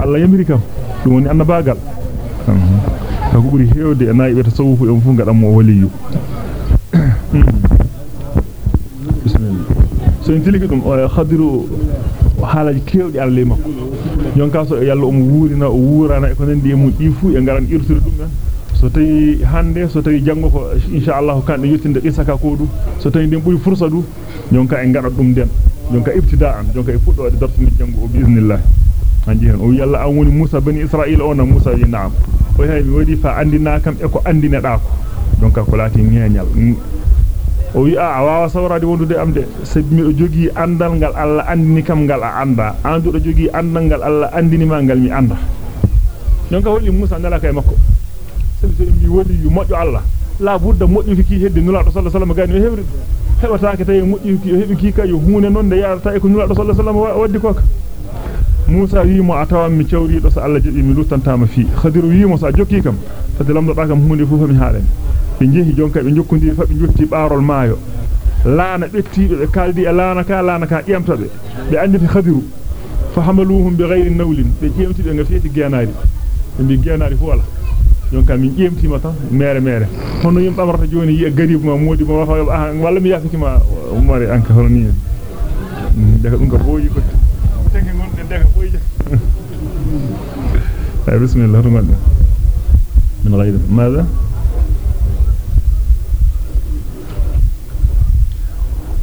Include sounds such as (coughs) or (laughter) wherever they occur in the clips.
Allah yamiri kam dum woni annabagal ko buri heewde e nayi be tasawufu e fu ngadam mo waliyu bismillah so en tiliki dum khadiru haalaji kewdi Allah makko jonka so yalla um wuurina o wuurana e ko nandi e mu di fu e ngaran irtude dum en so tawi hande so tawi jango ko inshallah kande yettinde qisaka ko du so tawi den buri fursa du jonka e ngada dum den jonka ibtida'an jonka e fuddode dartini jango o biiznillah anji hen o yalla an woni Musa bani Isra'il ona Musa yi na'am o hay mi wadi fa andina kam e ko andina da ko jonka ko lati ngeñal o wi a wawa sawrade wondude am de sabi jogi andal ngal Allah andini kam ngal a anda an do jogi andal ngal Allah andini ma ngal mi anda jonka holli Musa nalaka e makko sabi so mi woni yu mojo Allah la budda mojo ki hedde nula to sallallahu alaihi wasallam gani hebri hebata ke tay mojo ki hebi ki kayo huune non de yarata e ko nula to sallallahu alaihi wasallam waddi koka Musa wi mo atawa mi cawrido so Allah jabi mi luttantama fi Khadiru wi mo sa jokki kam fadi lamdo da kam hunde fu fami haalen be jehi jonka be jokkondi fa be jotti baarol maayo laana bettibe be kaldi e laana ka laana ka ƴemtabe be anditi Khadiru fa hamaluhum bi ghayri nawlin be ƴemtibe nga feti genaari be bi genaari fu wala jonka min ƴemtima tan mere mere hono yim bamarta joni yi e garib ma modi ma wafa walla mi yafiki ma umari anka hono ni daga dum ka boyi ko tenge gonde daga boyi الله الرحمن الرحيم من غير ماذا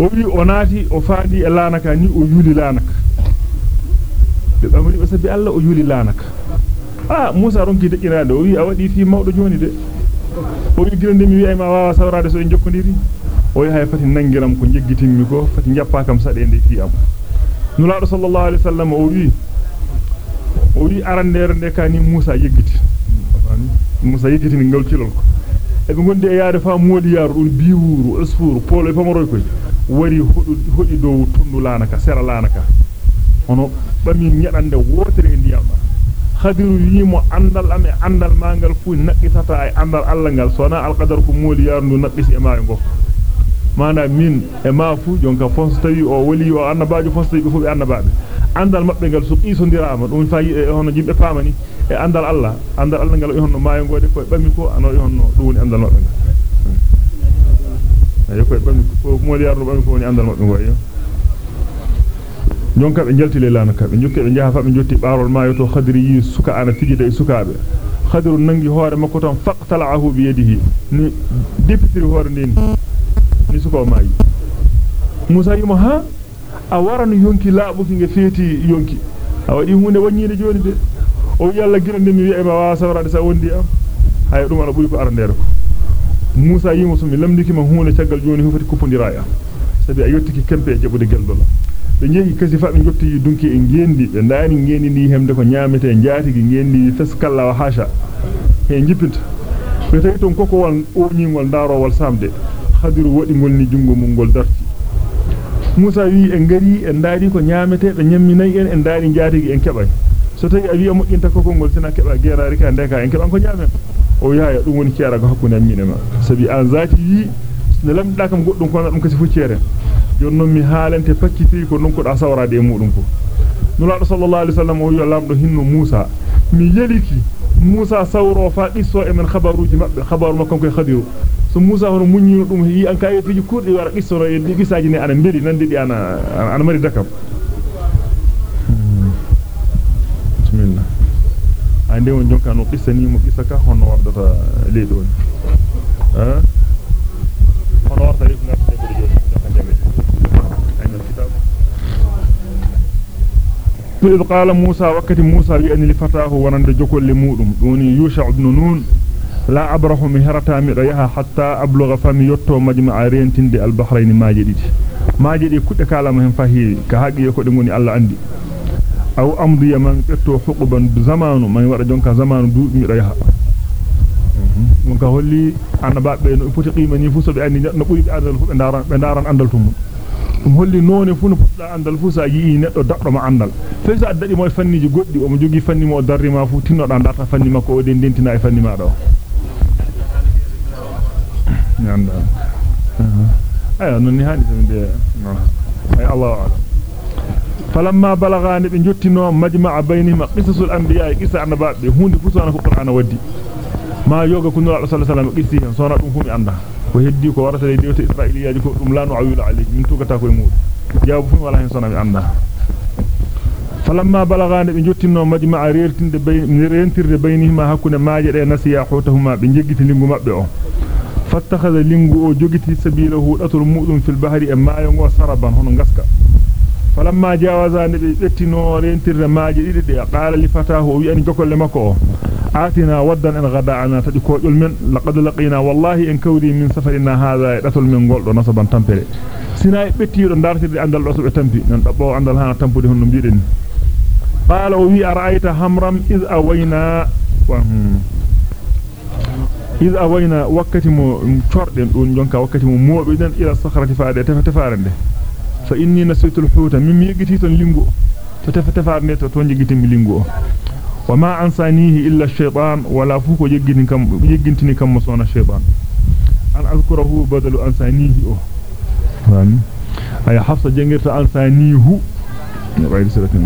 o wi o faadi e laanaka ni o yuli laanaka be bamri o sabi Allah o yuli laanaka ah Musa ronki dekkiraade o wi a wadi fi mawdo joni de o wi girande mi wi ma wawa sawrade so en jokkondiri o wi hay fati nangiram ko jeggitinmi ko fati jappa kam sade nde fi am nulaado sallallahu alaihi wasallam o wi o wi arandere nde kani Musa yeggiti Musa yeggiti ni ngal cilol ko e be gondi e yaade fa modi yaaru dum biwuru usfuru polo e famoroy koy wari hodu hodi dow tundu lanaka sera lanaka hono bami nyedande wotere e ndiyam khadiru yimo andal ame andal mangal fu naqitata ay andal Allah ngal sona alqadar ko modi yaaru ndu naqisi e maayo go mana min e ma fu jonka fon tawi o wali o annabaajo fon tawi fu be annabaabe andal mabbe ngal so qisondirama dum fayi e hono jimbe famani e andal Allah andal Allah ngal e hono maayo ngode ko bammi ko ano e hono dum woni andal mabbe ngal ayo ko bammi ko modi yarno bammi ko woni andal mabbe ngoyo jonka be jaltile lanaka be jokke be jaha fa be jotti barol maayo to khadri suka ana fijida e sukaabe khadru nangi hoore makko tan faqtala'ahu bi yadihi ni depitiri hoore ndeni ni suko maayi Musa yimo ha a warano yonki laabuki nge feeti yonki a wadi hunde wanyide joni de o yalla girande mi wi'e ma wa sawrade sa wondi am hay dum ana buri ko arandere ko Musa yimo so mi lamdiki ma hunde tagal joni hufati kupondira ya sabi a yottiki kempe e jabude geldola be jehi kasi fa be jotti dunki e ngendi be ndani ngendi ni hemde ko nyaamete jaati gi ngendi feskalla wa hasha he jippinta be tawi ton koko won o nyingol darowol samde khadiru wadi ngol ni jungo mum gol darti Musa wi en ngari en daari ko nyaamete be nyamminay en en daari jaatigi en kebay so tawi a wi'a moƴƴinta kokol ngol sina keba geraari ka ndeka en keban ko nyaamen o yaaya dum woni ciara ko hakkunde ammine ma sabi an zati yi ne lamda kam goddum ko dum kasi fu ciere jonnon mi haalante pakkiti ko non ko da sawraade e mudum ko nulaado sallallahu alaihi wasallam o wi lamdo hinno Musa mi yeliki Musa sawro fa qisso e men khabaruji mabbe khabaru makko ko khadiru so Musa hono munyino dum yi an kayefiji kurdi wara qissoro e di qisaji ne ana mbeli nande di ana ana mari dakam bismillah ande won jonka no qissani mo qissaka hono wardata leedi woni ha hono warta ri ngata de buri joni jonka jambe ayno kitab إذ قال موسى وقت موسى لأن لفتاه ونند جكل لمودم دوني يوشع بن نون. لا أبرح مهرتا مئريها حتى أبلغ فمي يتو مجمع رينتين دي البحرين ما جديد. ما جديد كنت كالا مهم فهي. كهاقي يكو دموني الله عندي أو أمضي من يتو حقبا زمان من ورى جونك زمان دو مئريها. mun ka holli annabaɓe no foti qimani fu so be andi no buri be andal fu be daran be daran andal tum dum holli none fu no fudda andal fu sa yi neddo daddo ma andal fe sa addadi mo fanniji goddi o mo jogi fanni mo darri ma fu tinno da darta fanni makko o den dentina e fanni ma do nyanda ayo non ni hani tamde non أي الله أعلم فلما بلغان بنجتنو مجمع بينهما قصص الأنبياء قصة النبات هون فسوانا القرآن ودي ما يوغا كنو الله صلى الله عليه وسلم قصيه صونا دum fumi anda ko heddi ko warata le dewte israiliyaji ko dum lanu awila alayhi min tugata ko e mudum jaabu fumi wala hen sona mi anda falamma balagane be jottinno majma'a reertinde bayni rentirde baynihima hakkunde maaje de nasiya hutahuma be jeggiti lingu mabbe o fattakhadha lingu o jogiti sabilahu datul mudum fil bahri e maayo ngo saraban hono ngaska falamma jawaza ne be bettino rentirde maaje didi de qala li fatahu wi an jokolle makko آتنا ودا إن غداءنا تجكو من لقد لقينا والله إن كودي من سفرنا هذا دتل من دو نصبا تامبري سنا بتيرو دارتي اندال دو تامبي نان دبو اندال هانا تامبودي هون بيدن قال وي أرأيت همرم إذ أوينا إذ أوينا وقت مو جونكا وقت مو إلى الصخرة فادة تفتفارنده فإني نسيت الحوت. مما يجتي تون لينغو. تفتفارنده تون جيتي لينغو. وما أنسانيه إلا الشيطان ولا فوق يجنتني كم يجنتني كم مصون الشيطان. أن أذكره بدل أنسانيه. فاهم أي حفصة جنجرت أنسانيه. غير سلكن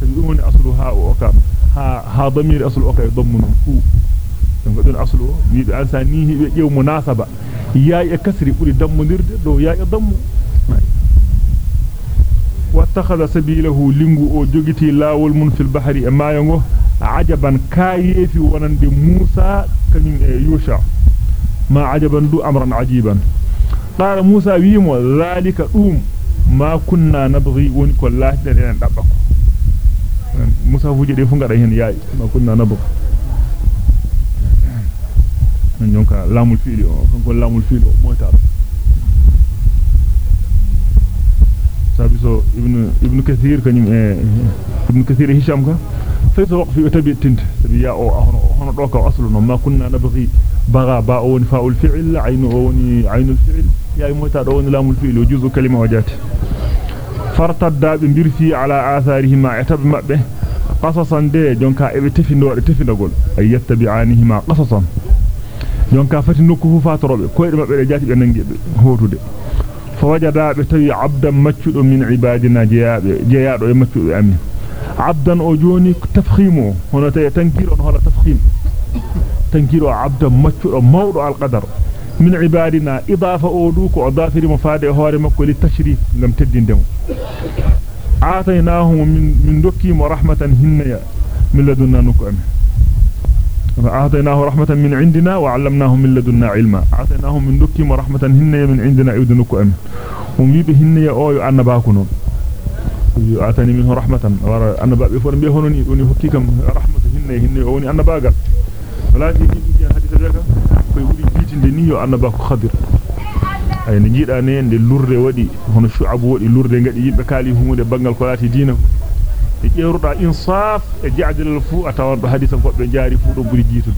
تبدون أصلها وكان ها ها ضمير أصل أوكي ضمن هو أصله. بيد أنسانيه يوم مناسبة. يا يكسر يقول دم نرد دو يا يضم. واتخذ سبيله لينغو أو جوغيتي لاول من في البحر اما ينغو عجبا كايفي ونند موسى كنيم يوشع. ما عجبا دو امرا عجيبا. قال موسى ويمو ذلك دوم ما كنا نبغي وني كلاه دين دبako موسى فوجي دي hen yayi ma kunna nabغ ñonka lamul fiili o kanko lamul fiili o sabi so ibnu ibnu kathir kanyum e ibnu kathir hisham ka fay so waqfi tabi tint sabi ya o hono hono do ka aslu no ma kunna nabghi baga ba o woni fa'ul fi'l aynu o woni aynul fi'l ya moyta do woni lamul fi'l o juzu kalima wajati fartadda be birfi ala atharihima etab mabbe qasasan de jonka ebe tefindo de tefindagol ay yattabi'anihima qasasan jonka fati nokku fu fatorobe koyde mabbe de jati be nangibe hotude فوجد بتي عبدا مكتو من عبادنا جياب جياب ومكتو أمين عبدا أجوني تفخيمه. هنا تنكير هذا تفخيم. تنكير عبدا مكتو مورو القدر. من عبادنا إضافة أولوك وأضافة لمفادئ هارمك للتشريف. لم تدين دمو آتيناهم من, من دكيم ورحمة هنية من لدنا نكو أمين. فأعطيناه رحمة من عندنا وعلمناه من لدنا علما. أعطيناه من دكيم رحمة هن من عندنا يدنك أمن. هم يبه هن أو أنباكنون أعطاني منه رحمة. أنباء بفور بيهونني دوني حقيقم رحمة هن هن أوني أنباغا ولا تيجي حديث ذلك فيقولي جيتي نيو أنباك خضر ay ne jiida ne de lurde wadi hono shu'abu wadi lurde ngadi yimbe kali humude bangal ko lati diina e jeeruda insaf e jaadilal fu atawan do hadisa ko be jaari fu do buri jitude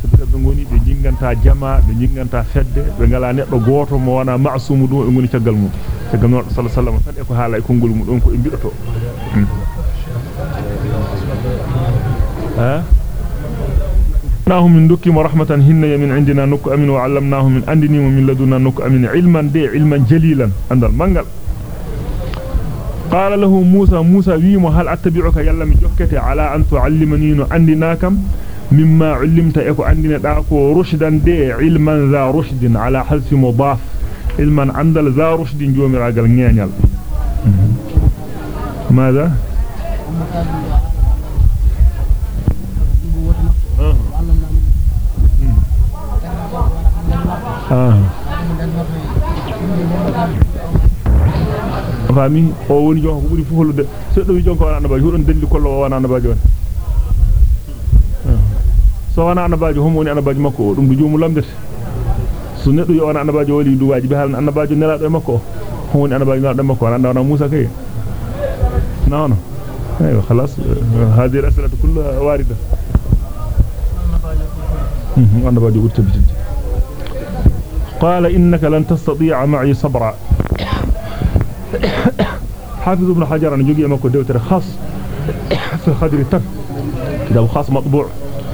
sabi be ngoni be jinganta jama be jinganta fedde be ngala neddo goto mo wana ma'sumu dum e ngoni tagal mum tagal no sallallahu alaihi wasallam tan e ko haala e kongol mum don ko e bidoto ha ناهم من دكي ورحمة هن من عندنا نك أمن وعلمناه من أندني ومن لدنا نك أمن علما دي علما جليلا عند المنقل قال له موسى موسى ويم هل أتبعك؟ يلا من جكتي على أن تعلمني عندناكم مما علمت إكو عندنا داكو رشدا دي علما ذا رشد على حذف مضاف. علما عند ذا رشد جومي راجل نيانيال. ماذا؟ آه. Fami o woni jonko buri fu hollude seddo wi jonko wana annabajo hudon delli kollo wana annabajo woni so wana annabajo homo woni annabajo makko dum du joomu lamdete so neddo yo wana annabajo wali du waji be halan annabajo nelado e makko homo woni annabajo nelado e makko wana wana Musa kay non أيوه خلاص هذه الاسئله كلها وارده annabajo uri tabitinde قال إنك لن تستطيع معي صبرا حافظ ابن حجر أنا جوجي مكو دوتر خاص في خدر التف كتاب خاص مطبوع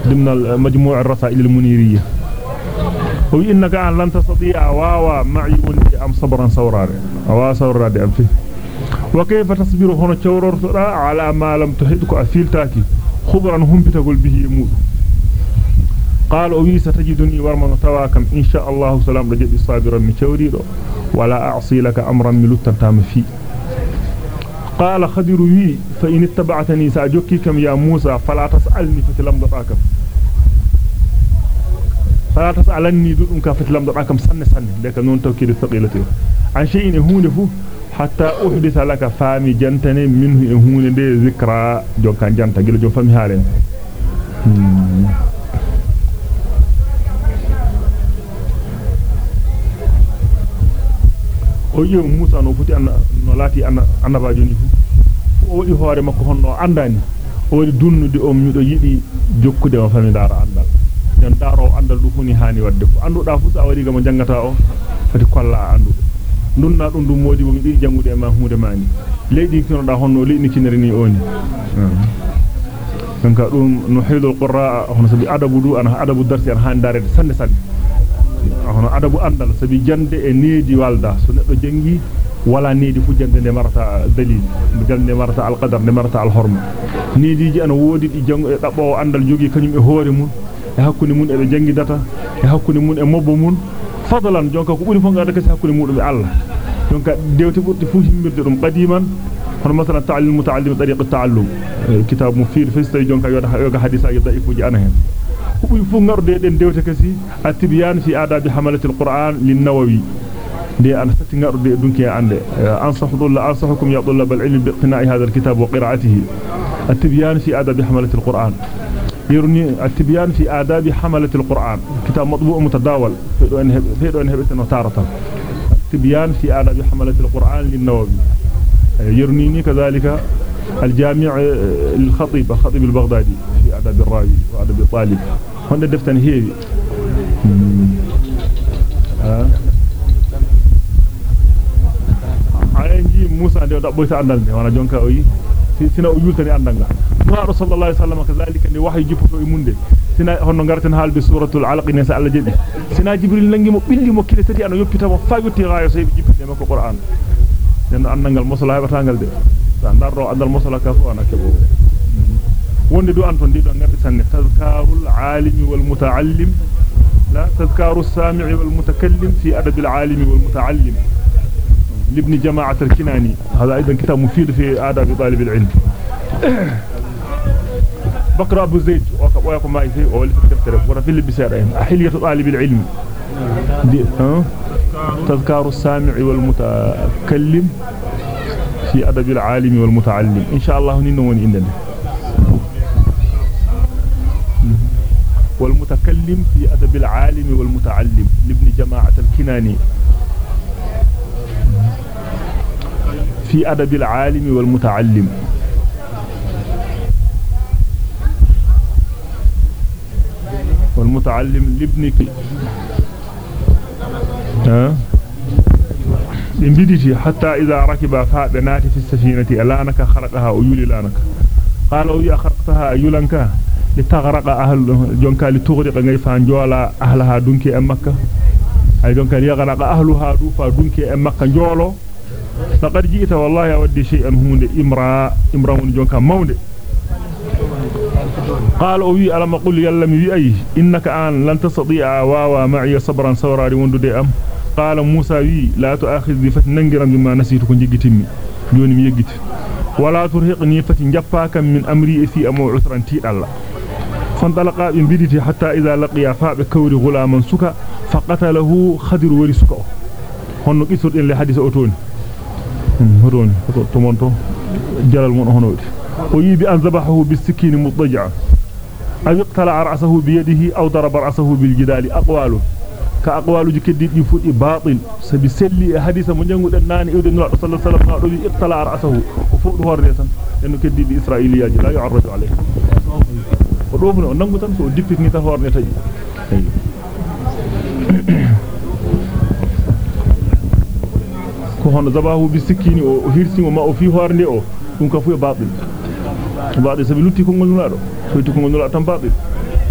ضمن مجموع الرسائل المنيرية. وإنك لن تستطيع. واوا معي وني أم صبرا awa sawrade am fi wa kayfa tasbiru hono cewrortoda ala ma lam tuhid ko afiltaki khubran humpitagol bihi mudum قال أوي ستجدني ورما تواكم. إن شاء الله سلام رجل صابرا من شوريدو ولا أعصي لك أمرا من لتنتام فيه. قال خدر وي فإن اتبعتني سأجوكيكم يا موسى فلا تسألني فتلم ضطاكم فلا تسألني دون كفتلم ضطاكم سن سن لك نون توكيد الثقيلة. عن شيء هون حتى أحدث لك فامي جنتني منه هون ذكرى. جو كان جنتا جل جو فامي هارين o yi Musa no futi no lati annabajo ni fu. O wadi hoore makko honno andani o wadi dunnude o yidi jokkude ma fami andal. Den daro andal du huni hani wadde fu. Anduda fu sa wari gam jangata o fati kolla andu dunna dum dum modi bo mi di jangude ma hunde mani leydi kino da honno leyni kinere ni oni donc dum no haydul qurra hono sabi adabu du ana adabu darsi an han darede sanne sanne hono adabu andal sabi jande e needi walda so neddo jangi wala needi fu jande ne marata dalil jande marata al qadar ne marata al horma neediji ana wodi di jango e dabbo andal jogi kanyum e hoore mun e hakkunde mun e be jangi data e hakkunde mun e mobbo mun fadlan jonka ko buri fo ngada kasi hakkunde mudum e Allah jonka dewte burti fu himmirde dum qadiman مثلا تعلم المتعلم طريق التعلم؟ كتاب مفير في ستيجون كيو حديثا يضعف جي انهن وبي فونغر دي دن ديوتا كسي اتبيان في آداب حملة القرآن للنووي. دي ان ستينغر دي دونكي اندي أنصح الله أنصحكم يا طلاب العلم باقتناء هذا الكتاب وقراءته. التبيان في آداب حملة القرآن. يرني التبيان في آداب حملة القرآن. كتاب مطبوع متداول. في دون هبت نوتارتا التبيان في آداب حملة القرآن للنووي. يرنيني كذلك الجامع آه، الخطيب الخطيب البغدادي في أدب الراوي وأدب الطالب هنا دفتن هي آه. موسى عندي ودأبوي سأندلني وأنا جونكا أوي. سينا أجولتني أندنغا ما رسول الله صلى الله عليه وسلم كذلك إني وحي جفت ويمونده سينا هنو غارتن هال بسورة العلق نساء الله جدي سينا جبريل نجي مو بلي مو كيلتتي أنا يبتا مو فاقو تغاية سيب جبريل مكو قرآن. Den andangal mosala hebatangal de sa darro andal mosala ka fu ana kebo wonde do anton di do ngardi sanne tazkarul alimi wal mutaallim la tazkaru as-sami'i wal mutakallim fi adab al-alimi wal mutaallim لابن جماعة الكناني هذا أيضا كتاب مفيد في آداب طالب العلم بكر أبو زيد ويقوم معي فيه أولي في التفتر ورفي اللي بسير أحلية طالب العلم دي أه؟ تذكار السامع والمتكلم في أدب العالم والمتعلم. إن شاء الله ننوني إننا والمتكلم في أدب العالم والمتعلم. لابن جماعة الكناني. في أدب العالم والمتعلم. والمتعلم لابنك ها انبدتي حتى إذا ركب فابنات في السفينة ألانك خرقها أيولي لانك قالوا يا خرقتها أيولنك لتغرق أهل جونكا لتغرق غيفان جولا أهلها دونكي أمكة أي جونكا ليغرق أهلها دوفا دونكي أمكة جولو؟ لقد جئت والله أودي شيئا هون إمراء إمراء جونكا مونده قال أوي ألم أقول يلم وي أي؟ إنك آن لن تستطيع واوا معي صبرا سوراري وندو أم؟ قال موسى لا تؤاخذني فتننجرا بما نسيت كن جيتمي جوني مي ولا ترهقني فتنجفاك من أمري في أمو عسرا تي الله. فانطلقا بنبدتي حتى إذا لقيا فاب كوري غلاما سكا فقتله خدر وري سكا. هنو قصر إن لحديث أوتوني هروني تمونتو. جلال من هنودي ويبي أن ذبحه بالسكين مضجعا أو اقتلع رأسه بيده أو ضرب رأسه بالجدال أقواله كأقوال جكدي يفوت باطل سبي سلي حديث من جنغو دنان يود النبي صلى الله عليه وسلم اقتلع رأسه وفوت هوريتا انه كدي دي اسرائيليات لا يعرض عليه ودوفنا نانغو تان سو ديبيت ني تا هورنيتا ko hono zabahu bi sikini o hirsimo ma o fi hornde o dum ka fu e babil baade sabi lutti ko ngol nulaado so lutti ko ngol nulaado tan babil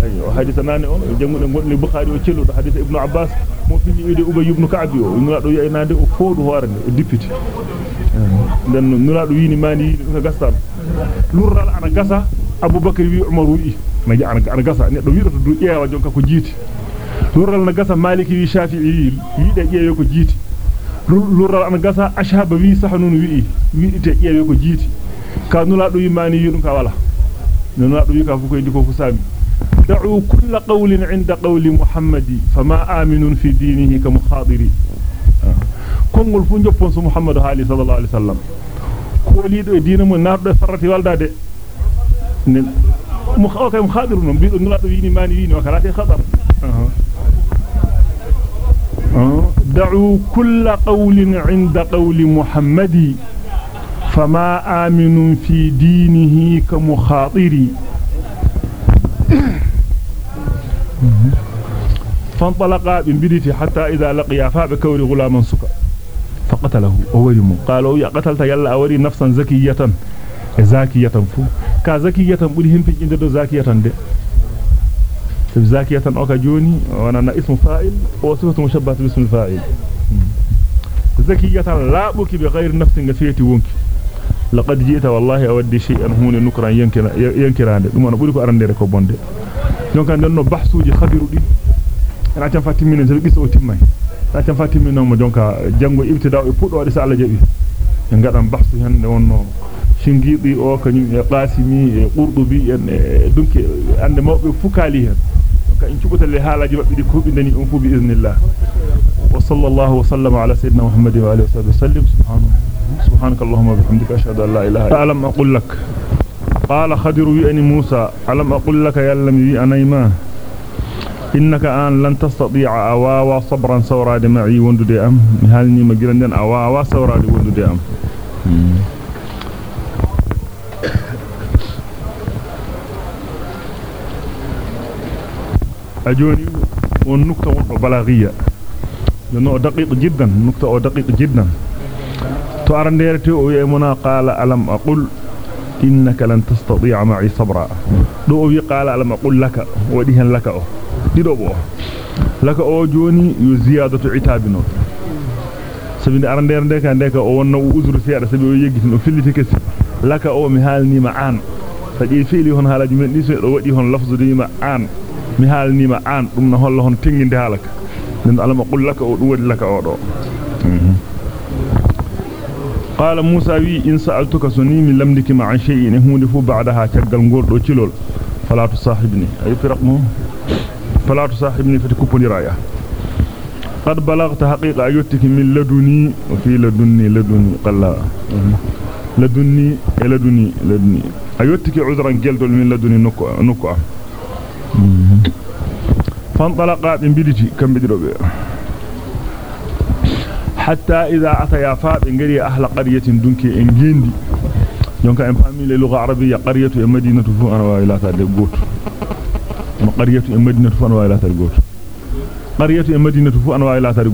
ayo hadith nane on jangude gonde bukhari o celludo hadith ibnu abbas mo fini wiide ubay ibn ka'bi o nulaado yeenade o foodu hoore o dippiti den nulaado wiini mani wiini ko gastan lurral ana gasa abubakar wi umar wi ma ji ana gasa neddo wiido to du ƴeewa jonka ko jiiti lurral na gasa maliki wi shafi'i wi wiide ƴeewe ko jiiti lurral ana gasa ashhaba wi sahnun wi wiidite ƴeewe ko jiiti ka nulaado wi mani wi dum ka wala nulaado wi ka fu ko indi ko fu sami دعوا كل قول عند قول محمد فما آمن في دينه كمخاضر كونغول فو نجوبون سو محمد صلى الله عليه وسلم. كوليدو دين مو nen mu xaw kay mu xaadiru non biido nulaado wini mani wini wakala te khatar دعوا كل قول عند قول محمد فما آمن في دينه كمخاطر. (coughs) فانطلقا بنبدتي حتى إذا لقيا فبكور غلاما سكا فقتله أورم قالوا يا قتلت يلا أوري نفسا زكية زاكية فو. كا زكية بلهم في جند زاكية دي. زاكية أوكا جوني. وأنا اسم فاعل وصفة مشبهة باسم الفاعل. زكية لا بك بغير نفس غفيتي وونك لقد جئت والله أودي شيئا. هون نكرا ينكران لما نقولك نعم، أرندي ركو بوندي يعني يعني يعني دونك ننو بحثو جي خبيرو دي أنا تان فاتيمين زل غيسو اوتيماي أنا تان فاتيمين نو دونك جانغو إبتداء و فودو ادي سالا جيبي نغادام بحثو هان دي ونو شينغيبي أو كنيم يا قاسمي يا قردبي ان دونك اند موبي فوكالي هان دونك إن تشوبو تلي حالاج مابي دي كوبي داني اون فوبي بإذن الله. وصلى الله وسلم على سيدنا محمد وعلى آله وصحبه وسلم. سبحان الله. سبحانك اللهم وبحمدك أشهد أن لا إله إلا ألم أقول لك؟ قال خدر ويأني موسى. ألم أقول لك يلم ويأني ما إنك آن لن تستطيع أواوا صبرا سورا معي دي أم؟ هالني مجرندين أواوا سورا دي أم؟ أجوني والنكتة بلاغية لأنه دقيق جدا نكتة دقيق جدا. Innaka lan tastati'a ma'i sabra do o wi qala alam aqul laka wadi hen laka o dido bo laka o joni yu ziyadatu itabino sabi de arandere de ka de ka o wonna o uzru seeda sabi o yegiti no filliti kesi laka o mi halni ma an fadi fiili hon halaji men diso do wadi hon lafzu de ma an mi halni ma an dum no holla hon tenginde halaka den alam aqul laka o dum wadi laka o do قال موسى وي إن سألتك سنيمي لمدك مع شيء هون فو بعدها تقل نقول تلول فلا تصاحبني. أي فرق مو؟ فلا تصاحبني فتكبني رايا قد بلغت حقيقة أيوتك من لدني وفي لدني لدني قال لا. لدني لدني؟ لدني. أيوتك عذرا جلدل من لدني نكو نكو فانطلقا من بدتي كم بدرو حتى إذا أتيا فاب إنجري أهل قرية دونك إنجندي دونك إن فامي للغة عربية قرية مدينة فو أنا وإلى تاريخ قرية مدينة فو أنا وإلى تاريخ قرية مدينة فو أنا وإلى تاريخ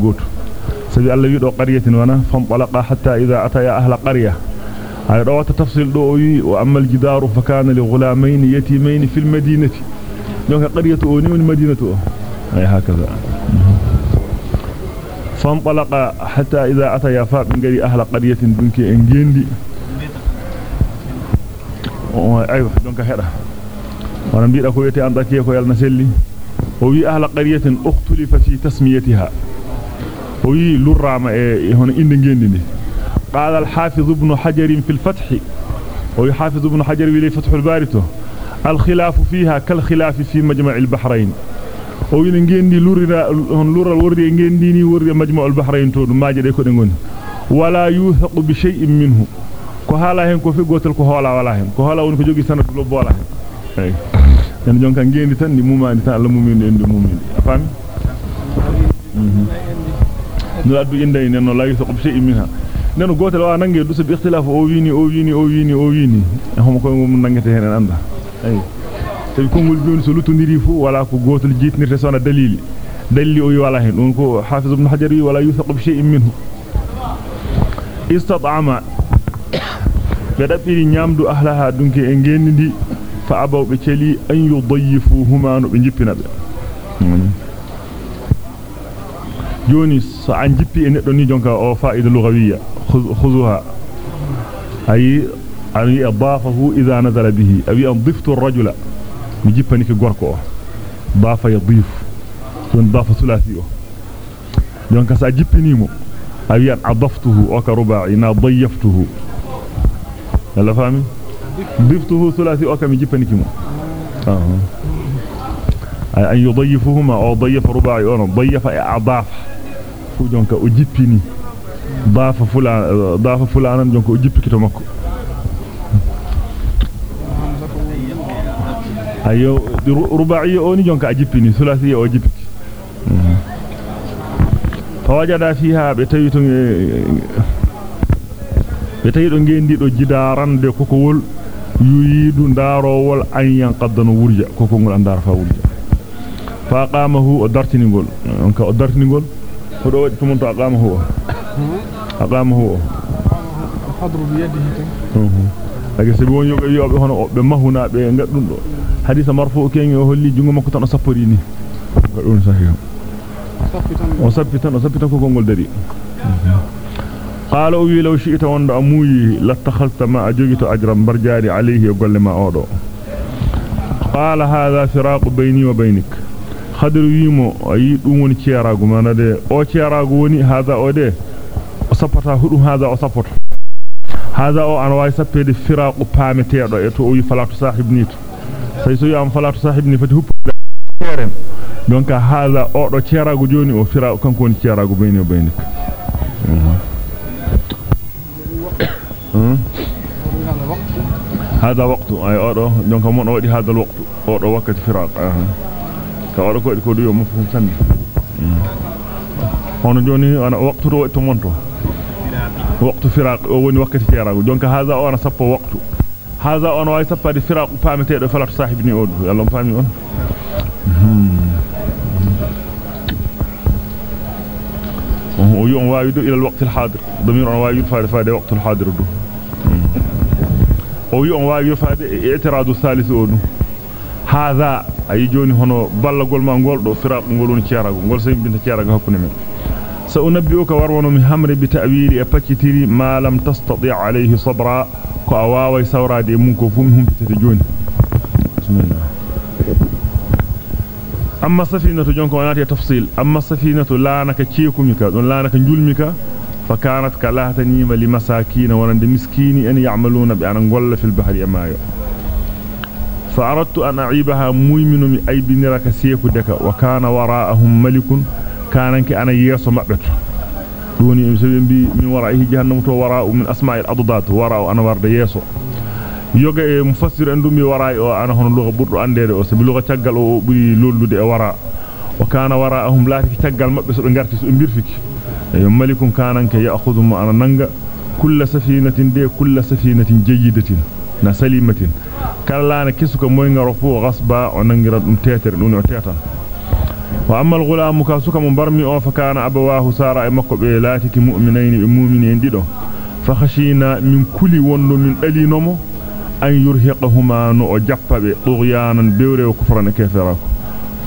سبي الله يدعو قرية وأنا فانطلق حتى إذا أتيا أهل قرية. هذا رواه تفصيل دوي وأما الجدار فكان لغلامين يتيمين في المدينة. دونك قرية أوني من مدينة أي هكذا. فانطلق حتى إذا أتى من قري أهل قرية دونك إنجيندي أيوة دونك هذا وأنا بيدا كو يتي أنطاكيه كو يالنا سلي ووي أهل قرية أختلف في تسميتها. ووي لرام هنا إنجيندي قال الحافظ ابن حجر في الفتح. ووي حافظ ابن حجر ولي فتح البارته الخلاف فيها كالخلاف في مجمع البحرين. Ko hola wala hen ko hola won ko jogi sanatu lo bola hen ay den jonka ngendi tan di mumani tan Allah mumini en di mumini afami no addu inday nen no la yuthaqu bi shay'in minha nen gotel wa nange du so bi ikhtilaf o wini o wini o wini o wini homo ko mum nangete hen anda ay tawi kongol joni so lutondiri fu wala ko gotol jitnirte sona dalili dalili o wala hen don ko hafiz ibn hajar wala yusaq bi shay'in minhu istat'ama be dabbiri nyamdu ahlaha dunke e ngendi fa abaw be celi an yudayifuhuma no be jippina be joni so an jippi e neddo ni jonka o fa'ida lughawiyya khuzuha ay an yadafahu idha nazala bihi aw an ar-rajula mi jippani fi gorko o dafa yadif don dafa sulasi o jonka sa jippinimo aw an adaftuhu o ka ruba'i na dayaftuhu yalla fami dhiftuhu sulasi o ka mi jippani kimo ay an yudayifuhuma o dayafa ruba'i on dayafa a'dafa fu jonka o jippini dafa fulan dafa fulanan jonka o jippikito makko ayo rubaiya oni jonka a jippini sulasiya o jippiki fawajada fiha be tawi to be tawi do ngendi do jidarande kokowol yuyidu ndarowol an yanqadano wurja kokongol andar fa wurja fa qamahu o dartiningol on ka o dartiningol hodo wadi tumunto aqamahu aqamahu hadru bi yadihi age sabi won yobe yobe hono be mahuna be gaddum do hadisa marfu kengi o holli jungo makko tan o sappori ni gadon sahih o sappitan o sappitan ko gongol dari قال وي لو شئت وند اموي لاتخذت ما اجوجت اجرا برجاري عليه يقول ما اودو قال هذا فراق بيني وبينك خضر ويمو اي دوم وني ciarago manade o ciarago woni hada o de o sapata hudum hada o sapoto hada o an way sappede firaqu pametedo e to o wi falatu sahibni to say so yam falatu sahibni fati huppu eren donc hada o do ciarago joni o firaqu kanko woni ciarago bayni o baynik هذا وقت اي اودو دونك مون ودي هذا الوقت اودو وقت فراق ka wada ko ko duyo mafhum sanne hono joni ana waqtu do to monto waqtu firaq o woni wakati firago jonka haza ona sappo waqtu هذا أنا وايسا بدي فرق وفهمت إيه فلر صاحبني أود يلا فهمي أود ويوم وايد إلى الوقت الحاضر. ضمير أنا وايد فاد فاد وقت الحاضر أود ويوم وايد فاد اعتراض الثالث أود هذا أي جوني هنا بلغ قول ما نقول دو فرق نقولون كيارك نقول سيم بنت كيارك هكوني من. سأنبئك وارونا من همري بتأويل أبكتري ما لم تستطيع عليه صبرا. Ko awaway sawrade mun ko fu mi humpitete bismillah amma safinatu jonko wonati tafsil amma safinatu lanaka ciekumika don lanaka julmika فكانت كلاهتنيما لمساكين ونند مسكين ان يعملون بان غول في البحر امايو فأردت أن أعيبها مؤمن من أي بنرك سيكو دكا وكان وراءهم ملك كانك أنا يسو مبت دوني مسلم بي من ورائه جهنم تو وراء من أسماء الأضداد وراء أنا ورد يسو yoga e mufassir andumi wara o ana hono lugha burdo andede o sabi lugha taggal o buri lollude e wara wa kana wara'ahum lati taggal mabbe so be garti so birfiki e malikun kananka ya'khudhu ma ana nanga kull safinatin de kull safinatin jayyidatin na salimatin kallana kisuka moy ngaro fu ghasba o nangira dum tetere dum o tetan وأما الغلام كاسوكا مبرمي أو فكان أبواه سارا مكوب لاتك مؤمنين مؤمنين ديدو فخشينا من كل وند من دلينمو أن يرهقهما نو أو جاببي طغيانا بيوري وكفرنا كفراكو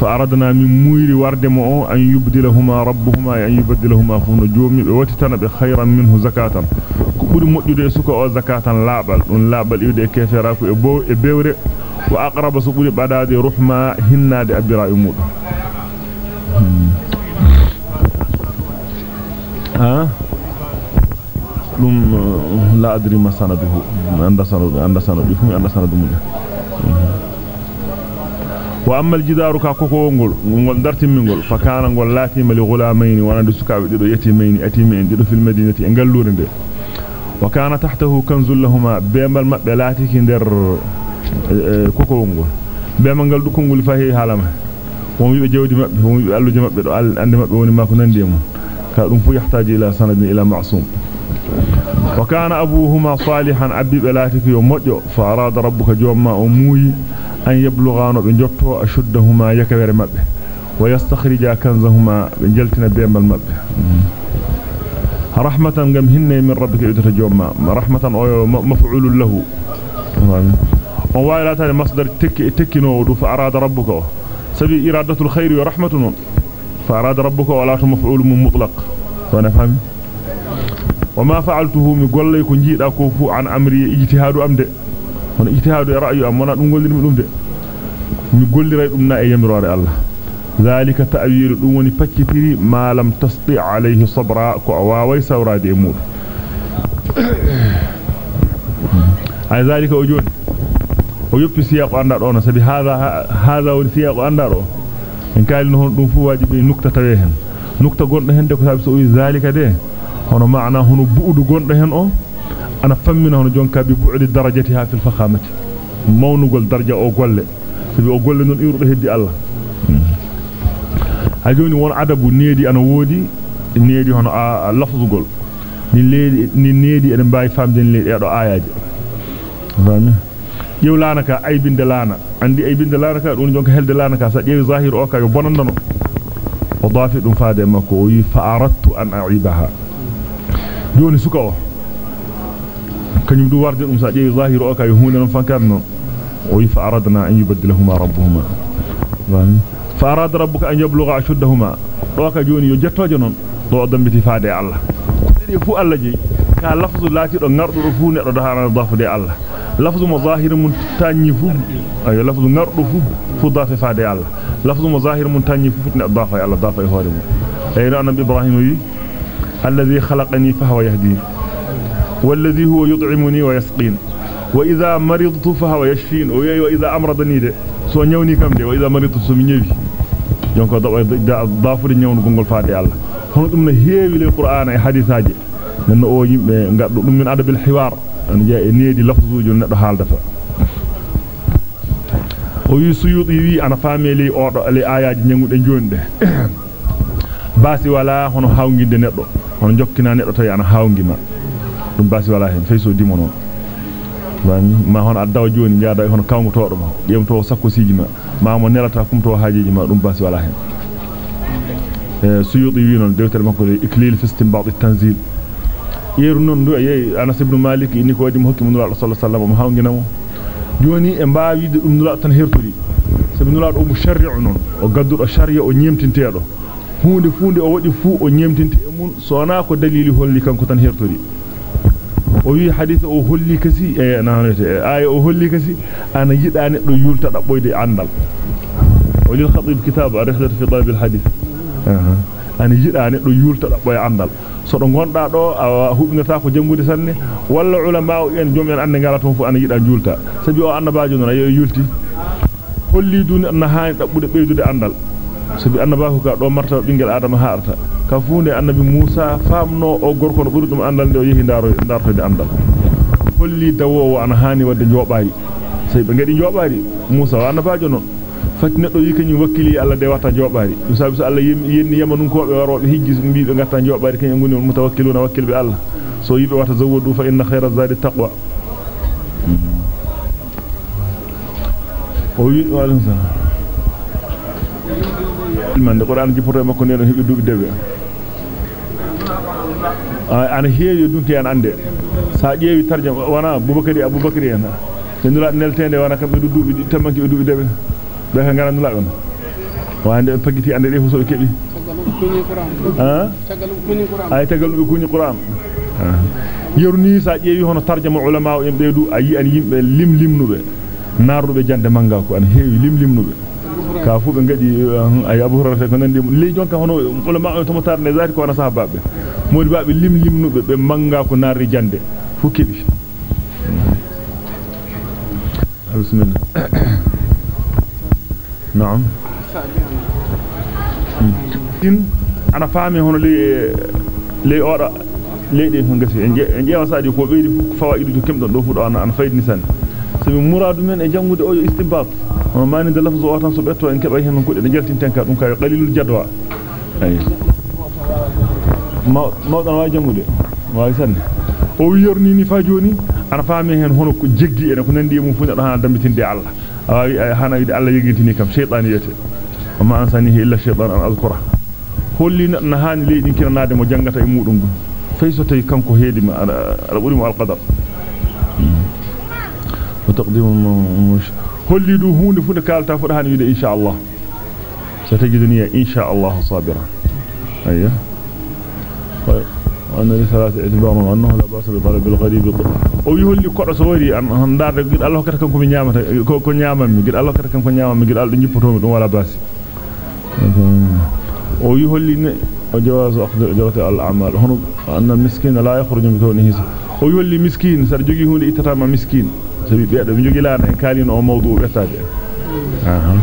فأردنا من موير وردمو أن يبدلهما ربهما أن يبدلهما فون جومي بوتتنا بخيرا منه زكاتا كبر مودو سوكا أو زكاتا لابل دون لابل يود كفراكو بو بيوري وأقرب سوبلي بداد رحمة هنا دي ابراهيمو لم لا أدري ما سنده عند سنده عند سنده يفهم عند سنده مني وأما الجدار كأكوكو نقول نقول درت من نقول فكان نقول لا تيم لغلامين وأنا دسكا بدو يتيمين يتيمين دلو في المدينة. انقلور ده وكان تحته كنز لهما بما المقبلاتك در كوكو نقول بما نقول دوكو نقول فهي حالما ومجيب جودي مقبل ومجيب ألو جمقبل وعند مقبل ما كنان ديمون كان يحتاج إلى سند إلى معصوم. وكان أبوهما صالحا أبي بلاتك يوم مجو فأراد ربك جوما أموي أن يبلغان بنجبت وأشدهما يكبر مبه ويستخرج كنزهما بنجلتنا بيما المبه رحمة قمهن من ربك يدرك جوما رحمة مفعول له. وعلى لا مصدر تكي تكي نودو فأراد ربك. سبي إرادة الخير ورحمة نود فأراد ربك ولا مفعول من مطلق. فأنا فهم وما فعلته من قول لي كنجي كوفو عن أمري اجتهاد أمد هنا اجتهاد رأي أمنا نقول لي من أمد من قول لي رأي أمنا أي يمرار الله. ذلك تأويل دوني فكتري ما لم تستطيع عليه صبرا كأواوي سورا دي مور أي ذلك أجون ويبي سياق أندار أونا سبي هذا هذا والسياق أندار إن كان لهم دون فو واجب نكتة تويهن نكتة قرن هن دكو سابس أوي ذلك ده هنا معنى هنا بؤد قرن هن أو أنا فمنا هنا جونكا ببعد درجتها في الفخامة مونو قول درجة أو قول سبي أو قول نون إيرو هدي الله hajoni won adabu needi ana wodi needi hono a lafzugol. Ni leedi ni needi eden baay famden leedi edo ayaji fami yew laana ka aybinde laana andi aybinde laana ka don jonka helde laana ka sa jeewi zahir o ka yo bonandano o dafi dum faade makko o yi fa aradtu an aibaha joni suka o kanyum du warde dum sa jeewi zahir o ka yo hunde non fankar non o yi fa aradna an yubaddilahuma rabbuhuma fami فأراد ربك أن يبلغ أشدهما دوكا جوني يو جتوجو نون دو دمبتي فادي الله دي فو الله جي كا لفظ لاتي دو ناردو فو نيدو دهانا ضاف دي الله لفظ مظاهر من تاني فو اي لفظ ناردو فو فو ضاف فادي الله لفظ مظاهر من تاني فو نيدو ضاف الله ضاف هوري اي نبي إبراهيم وي الذي خلقني فهو يهدين والذي هو يطعمني ويسقين وإذا مرضت فهو يشفين وإذا أمرضني ده kam de wa idha maritu so mi nyawi jonko do daafude nyawnu gongol faade Allah. Hono dum na heewi le qur'ana e hadisaaje nenno o yimbe gaddo dum min adabil hiwar an jaa e needi lafzuuji neddo haaldata o wi suyuti wi ana faameli odo le ayaji nyangude jonde basi wala hono hawnginde neddo hono jokkina neddo tay ana hawngima dum basi wala hen fayso dimono bami ma hon addawa joni jaada hono kawmutodo ma jemto sakko siji ma ma mo nelata kumto haajeji ma dum basi wala hen e suyudi wi non dewtere makko iklil fi istinbat at-tanzil yeru non do yey Anas ibn Malik ni ko wadi mo hokki mun sallallahu alaihi wasallam mo hawginamo joni e mbaawi dum nula tan hertori sabi nula do musharri'u non o gaddudo sharia o nyemtinteedo hunde funde o wadi fu o nyemtinte e mun sona ko dalili holli kanko tan hertori o wi hadith o holli kasi e nanete aya o holli kasi ana yida neddo yulta dabboyde andal o lil khatib kitab ar-rihlat fi talab al-hadith ana yida neddo yulta dabboy andal so do gonda do hubinata ko jangude sanne walla ulama en jom en ande ngala ton fu ana yida julta sabi o annabaajo non ayo yulti holli dun na haani dabbude beydude andal sabi annabaaku ka do martaba bingel adama haarta ka fuunde annabi Musa famno o gorko no buri dum andal de o yehi ndaro ndartode andal holli dawowo ana haani wadde jobaari sey be ngadi jobaari Musa wa annabaajo non fati neddo wi kanyum wakkili Allah de wata jobaari dum sabi so Allah yenni yamanun ko be warobe hijji mbi be ngatta jobaari kanyum ngoni mutawakkiluna wakkilbe Allah so yibe wata zawwadu fa inna khayra zadi taqwa o wi walin sana man de Qur'an jipoto makko neno hebi dubi debe ana heewi dunki an ande sa ƴeewi tarjama wana Abubakar Abubakar en tendula neltende wana kambe du dubi tamanki be dubi debe be ka ngara nula on wande pagiti ande de fuso kebi ha ay tagal be kuni Qur'an yorni sa ƴeewi hono tarjama ulama en be du ayi an yimbe lim limnube narrube jande manga ko an heewi lim limnube ka fu be ngadi ay Abu Hurairah ko nandi li jonka hono ulama o to motarne zati ko na sahababe modi baabe lim limnube be manga ko narri jande fu kebi bismillah نعم. تين أنا فامي هون لي لي أورا لي دي هون غسي إن جي واسادي كو بيدي فوائد دو كيم دون دو فودو أنا فايد نسان سمي مراد من اي جامود أو استنباط. هون ماني دو لفظ اوتان سو بيتو إن كباي هن كودي نجلتين تنكا. دون كاي قليل الجدوى. أي. ما ما دون واي جامود واي سان أو يرني ني فاجوني أنا فامي هن هون كو جيغي إن كو ناندي مو فوني دو ها دي الله hana wi Allah yegintini kam shaytan yete amma ansanihi illa shaytan an azkura holli na hani leedi kiranade mo jangata e mudum dum fayso kanko heedima ala buri mo alqadar وتقديم holli du hunde fu de kalta fu hani insha Allah أنه لا بأس بطلب الغريب o yolli kodo so wari an darde gid Allah kata kanko mi nyamata ko ko nyamam mi gid Allah kata kanko nyamam mi gid Allah jippoto dum wala basi o yolli ne o jawazu akhdhu jawati al a'mal hono an al miskin la yakhruju bi kawnihi o yolli miskin sar jogi hunde itata ma miskin sabi beedo mi jogi laana en kalino o mawdu bettade aha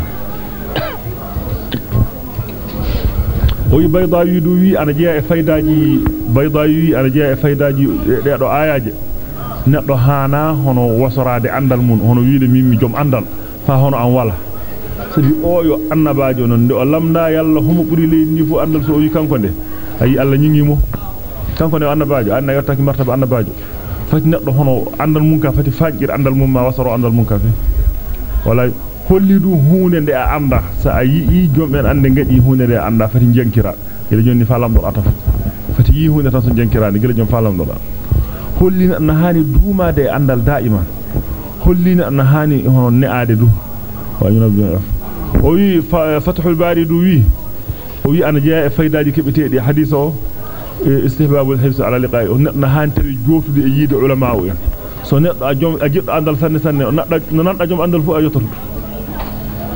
o yi baydawi du wi ana jeya e faydaaji baydawi wi ana jeya e faydaaji de do ayaje neddo haana hono wasorade andal mun hono wiide mimmi jom andal fa hono an wala sabi o yo annabaajo non de o lamda yalla homo buri leydi fu andal so o wi kanko de ayi alla nyingimo kanko ne annabaajo anna yottaki martaba annabaajo fati neddo hono andal mun ka fati fajjir andal mun ma wasoro andal mun ka fi wala holli du hunde de a anda sa a yi jom en ande ngadi hunde de anda fati jankira gele jonni fa lamdo ataf fati yi hunde tan so jankira ni gele jom fa lamdo hollina anna hani duumade andal daiman hollina anna hani hono ne'ade du wa yunabbi o wi fathul bari du wi o wi ana jeya e faydaaji kebetedi hadith o istihbabul hifz ala liqa'i o nedna hani tawi jotude e yide ulama o en so neddo a jom a jiddo andal sanne sanne no nanda jom andal fu a yototo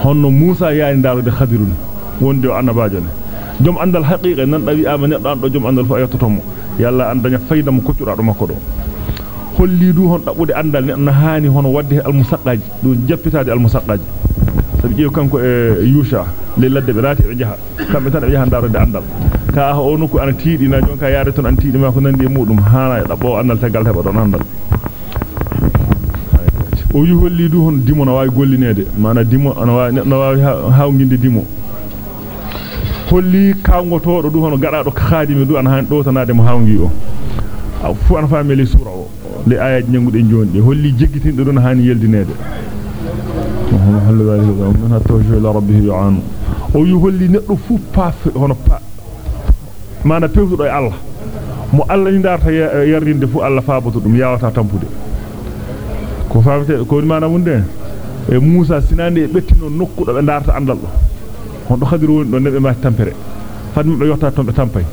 honno Musa yaani darude khadirun wonde o annabaajo ne jom andal haqiqa nan dawi ama neddo an do jom andal fu a yototo mo yalla an daña fayda mo koccura do makko do holli du hon dabbude andal ne haani hono wadde al musaqqaji do jappitaade al musaqqaji sabi jeew kanko e yusha le ladde be laati be jaha kambe tan be jaha darode andal ka o nuku ana tiidi na jonka yaade ton an tiidi ma ko nandi e mudum haana e dabbo andal tagal heba don andal o wi holli du hon dimo na wawi gollinede mana dimo ana wawi na wawi hawnginde dimo holli kawngotodo du hono gadaado khadimi du an han do tanade mo hawngi o fu an fameli sura o le ayaji nyangude jondi holli jeggitinde don hani yeldinede محل ذلك من التوجه إلى ربه يعان o yuholli neddo fu paaf hono pa mana pewtudo e Allah mo Allah ni darta yarrinde fu Allah faaboto dum yawata tampude ko faamete ko mana munde e Musa sinande e bettino nokkudo be darta andal do hondo khadiru woni do nebe ma tampere fadmi do yotta tombe tampay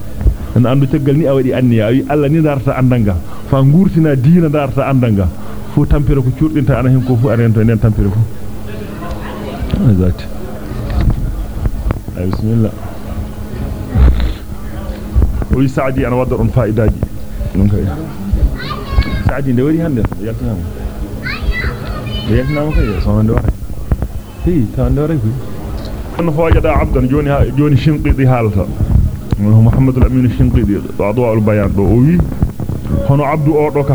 en andu teggal ni awadi anniya wi Allah ni darta andanga fa ngurtina diina darta andanga fu tampere ko curdinta ana hen ko fu arento nen tampere fu ذات بسم الله وي سعدي أنا ودر فائداجي دونك سعدي ndewri hande yaltana yaltana kay so ndo wara hi ta ndo wara ان فوجد عبدا جوني جوني شنقيدي حالته محمد الأمين الشنقيدي ضوء البيان دووي هو عبد أو دوكا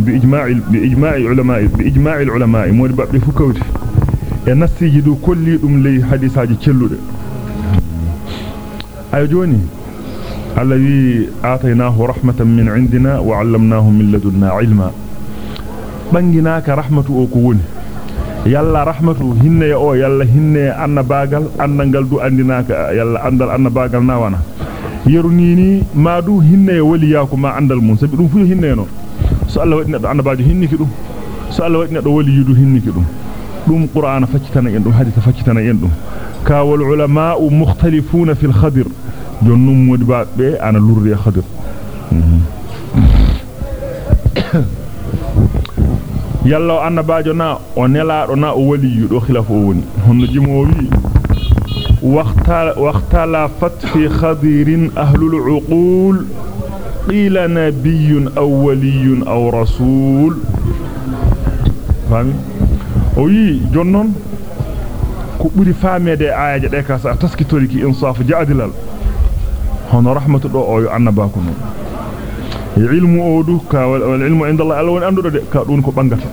بإجماع بإجماع علماء بإجماع العلماء. مود باب فكوت. يا كل دم لي حديثا جيلود اي جوني. الذي اعطيناه رحمة من عندنا وعلمناه من لدنا علما. بانيناك رحمة أو yalla rahmatu hinne o yalla hinne annabagal andangal du andinaaka yalla andal annabagal nawana yerunini madu hinne waliyaku ma andal mun sabi dum fu hinne non so Allah wadi neddo annabaajo hinniki dum so Allah wadi neddo waliyu du hinniki dum dum qur'ana faccitana en dum hadith faccitana en dum ka wal ulama mukhtalifuna fil khadir jonnum modi babbe ana lurri khadir yalla annabaajo na o nelaado na o waliyu do khilaf o woni honno jimo wi واختلفت في خضير أهل العقول قيل نبي أو ولي أو رسول فهمي o wi jonnon ko buri faamede aaje de ka sa taskitori ki insaf jaadilal hono rahmatu do o yo annaba ko non bangata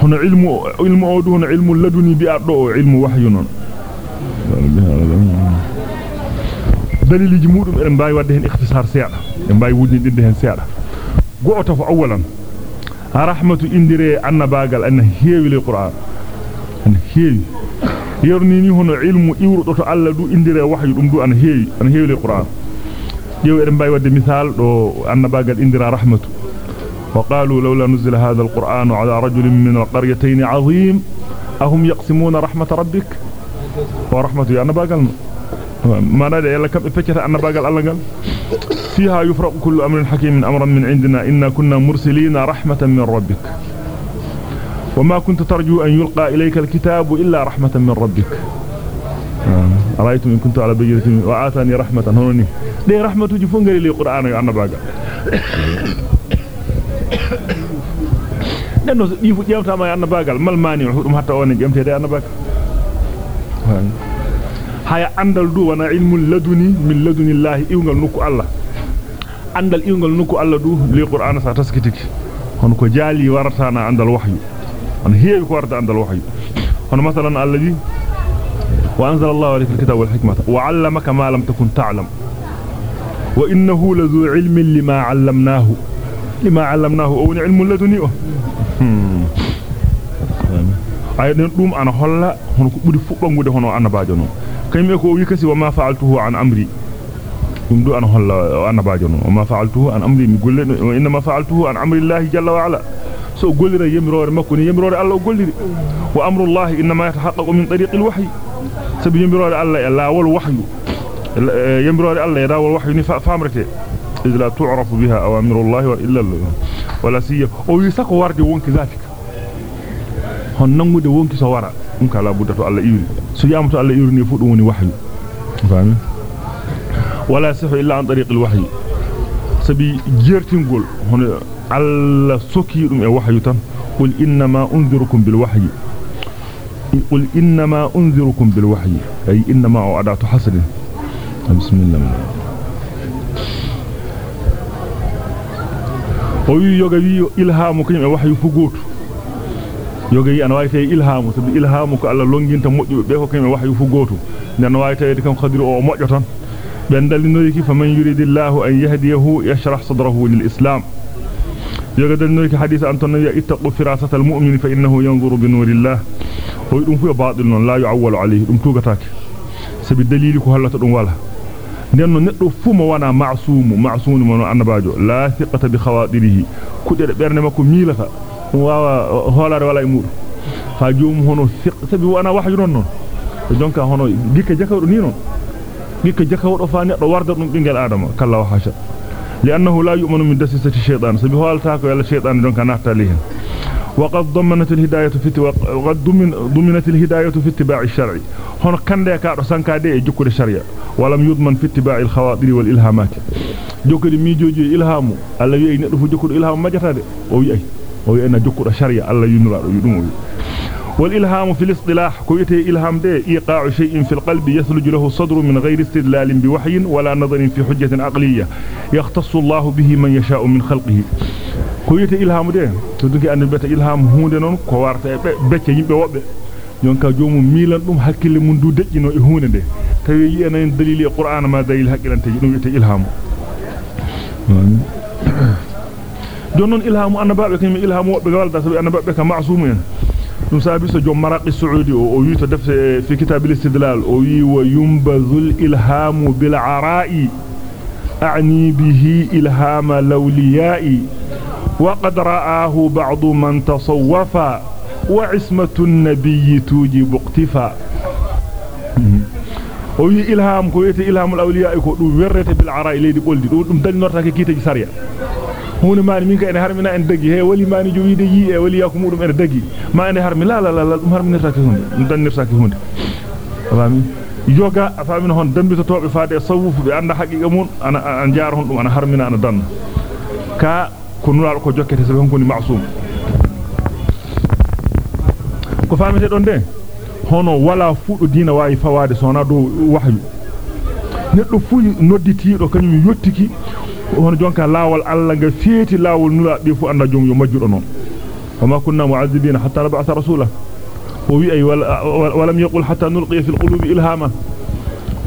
hono ilmu ilmu odu hono ilmu laduni bi addo o ilmu wahyu non daliliji mudum en mbaawi wadde hen ikhtisar seeda en mbaawi wudninde hen seeda go'oto fa awalan rahmatu indire annabagal an heewi le qur'an an heewi yorni ni hono ilmu iwrudo to alla du indire wahyu dum du an heewi an heewi le qur'an ديو ايرم مثال أن باغال إندرا رحمته وقالوا لولا نزل هذا القرآن على رجل من القريتين عظيم أهم يقسمون رحمة ربك؟ ورحمته أنا باغال ما نادى إلا كم افكرت ان باقل الله قال فيها يفرق كل أمر حكيم من أمرا من عندنا. إنا كنا مرسلين رحمة من ربك. وما كنت ترجو أن يلقى إليك الكتاب إلا رحمة من ربك. آه. أرأيتم إن كنت على بينة وآتاني رحمة هوني دي رحمة جفنغري لي قرآن أنا باقا nenno di fu jewtama e annabagal mal mani hudum hatta on jemtede annabagal haya andal du wana ilmul laduni min ladunillahi iwngal nukku Allah andal iwngal nukku Allah du li qur'ana sa taskitiki hon ko jali waratana andal wahyu on heewi ko warta andal wahyu hon masalan alladhi وأنزل الله عليك الكتاب والحكمة وعلمك ما لم تكن تعلم. وإنه لذو علم لما علمناه لما علمناه أو علم لدني أيضا نقوم أنا هلا هنكو بدي فوقهم وده هنو أنا باجنو. كم يكو يكسي وما فعلته عن أمري. يوم دو أنا هلا أنا باجنو. وما فعلته عن أمري. يقول وإنما فعلته عن أمر الله جل وعلا. سو قول لي يمرور مكو كوني يمرور الله قول وأمر الله إنما يتحقق من طريق الوحي. Sabi yemirore Allah ya lawol wahyu yemirore Allah ya lawol wahyu ni famrete إذ لا تعرف بها أوامر الله الله ولا سيا أو يساق ورد وونك ذاتك hon nangude wonki so wara dum kala budda to Allah iwri so yamato Allah iwri ni fu dum woni wahyu fami wala sahu illa an tariq al wahyi sabi jertingol hono Allah soki dum قل إنما أنذركم بالوحي. أي إنما أعدعت حسن بسم الله. قوي يوغي إلهامك يمي وحي فقوت. يوغي أنا وايته إلهام سبب إلهامك ألا لونجين تموت بيهو كيمي وحي فقوت. لأن وايته يدكم خدر أو مؤجة بأن دلنوك فمن يريد الله أن يهديه يشرح صدره للإسلام. يوغي دلنوك حديث أنت النبي اتقوا فراسة المؤمن فإنه ينظر بنور الله. E yu'awwalu alayhi dum tugatake sabi dalili ko hollata dum wala nenno neddo fu mo wana ma'sumu ma'sumu mo annabajo la thiqata bi khawatirihi kudde berne makko milata wawa holare wala e mudu fa joom hono thiq sabi wana wahyu non non jonka hono dikka jakawdo ni non dikka jakawdo fa neddo warda dum bingel adama kala wa hasha لأنه لا يؤمن من دسسة الشيطان سبي هو التاكو يلا الشيطان دونك نحتا لهم وقد ضمنت الهداية في وقد ضمن ضمنت الهداية في اتباع الشرع. هنا كان ده كادو سانكادي جوكو الشريعة ولم يضمن في اتباع الخواطر والإلهامات. جوكو مي جوجي إلهامو. الله يي ندو فو جوكو إلهام ما جتade o wi ay o wi en jokkudo sharia Allah yunura do yudum o wi والإلهام في الاصطلاح كويته إلهام ده إيقاع شيء في القلب يثلج له الصدر من غير استدلال بوحي ولا نظر في حجة عقلية. يختص الله به من يشاء من خلقه. كويته إلهام ده تدك أن بيت إلهام هون نون كوارت بيت يمبي وبه يونكا جوم ميلان دوم حكيل من دو دجينو e hunde de tawi yi en dalili qur'an ma dalil hakkilante dum wiete ilhamu jonnon ilhamu annababe kam ilhamu wobbe galda sabi annababe kam ma'sumu en dum sabi so jom maraqi saudi o o wi to defte fi kitab al-istidlal o wi wa yumbazul ilhamu bil ara'i a'ni bihi ilhama lawliya'i wa qad ra'ahu ba'du man tasawwafa wa ismatu an-nabiy tujibu iqtifa o wi ilham ko wiyete ilhamul awliya'i ko dum werrete bil ara'i leydi boldi dum dalinortake kitaji sariya hunde mani min ka ene harmina en dagi he wali mani jo wiide yi e wali yakum mudum ene dagi ma ene harmi la la la dum harminirta ke hunde dum dannirta ke hunde fami yoga afamina hon dambito tobe faade sawufu be anda haqiqa mun ana an jaar hon dum ana harmina ana danna ka ko nulaado ko jokkete sabe hon ko ni ma'sum ko famete don de hono wala fudo dina wawi fawaade sona do wahyu neddo fu nodditiido kanyum yottiki hono jonka laawol alla nga feeti laawol nula be fu anda jom yo majjudo non wama kunna mu'azzibina hatta nab'atha rasula o wi ay walam yaqul hatta nulqiya fil qulubi ilhama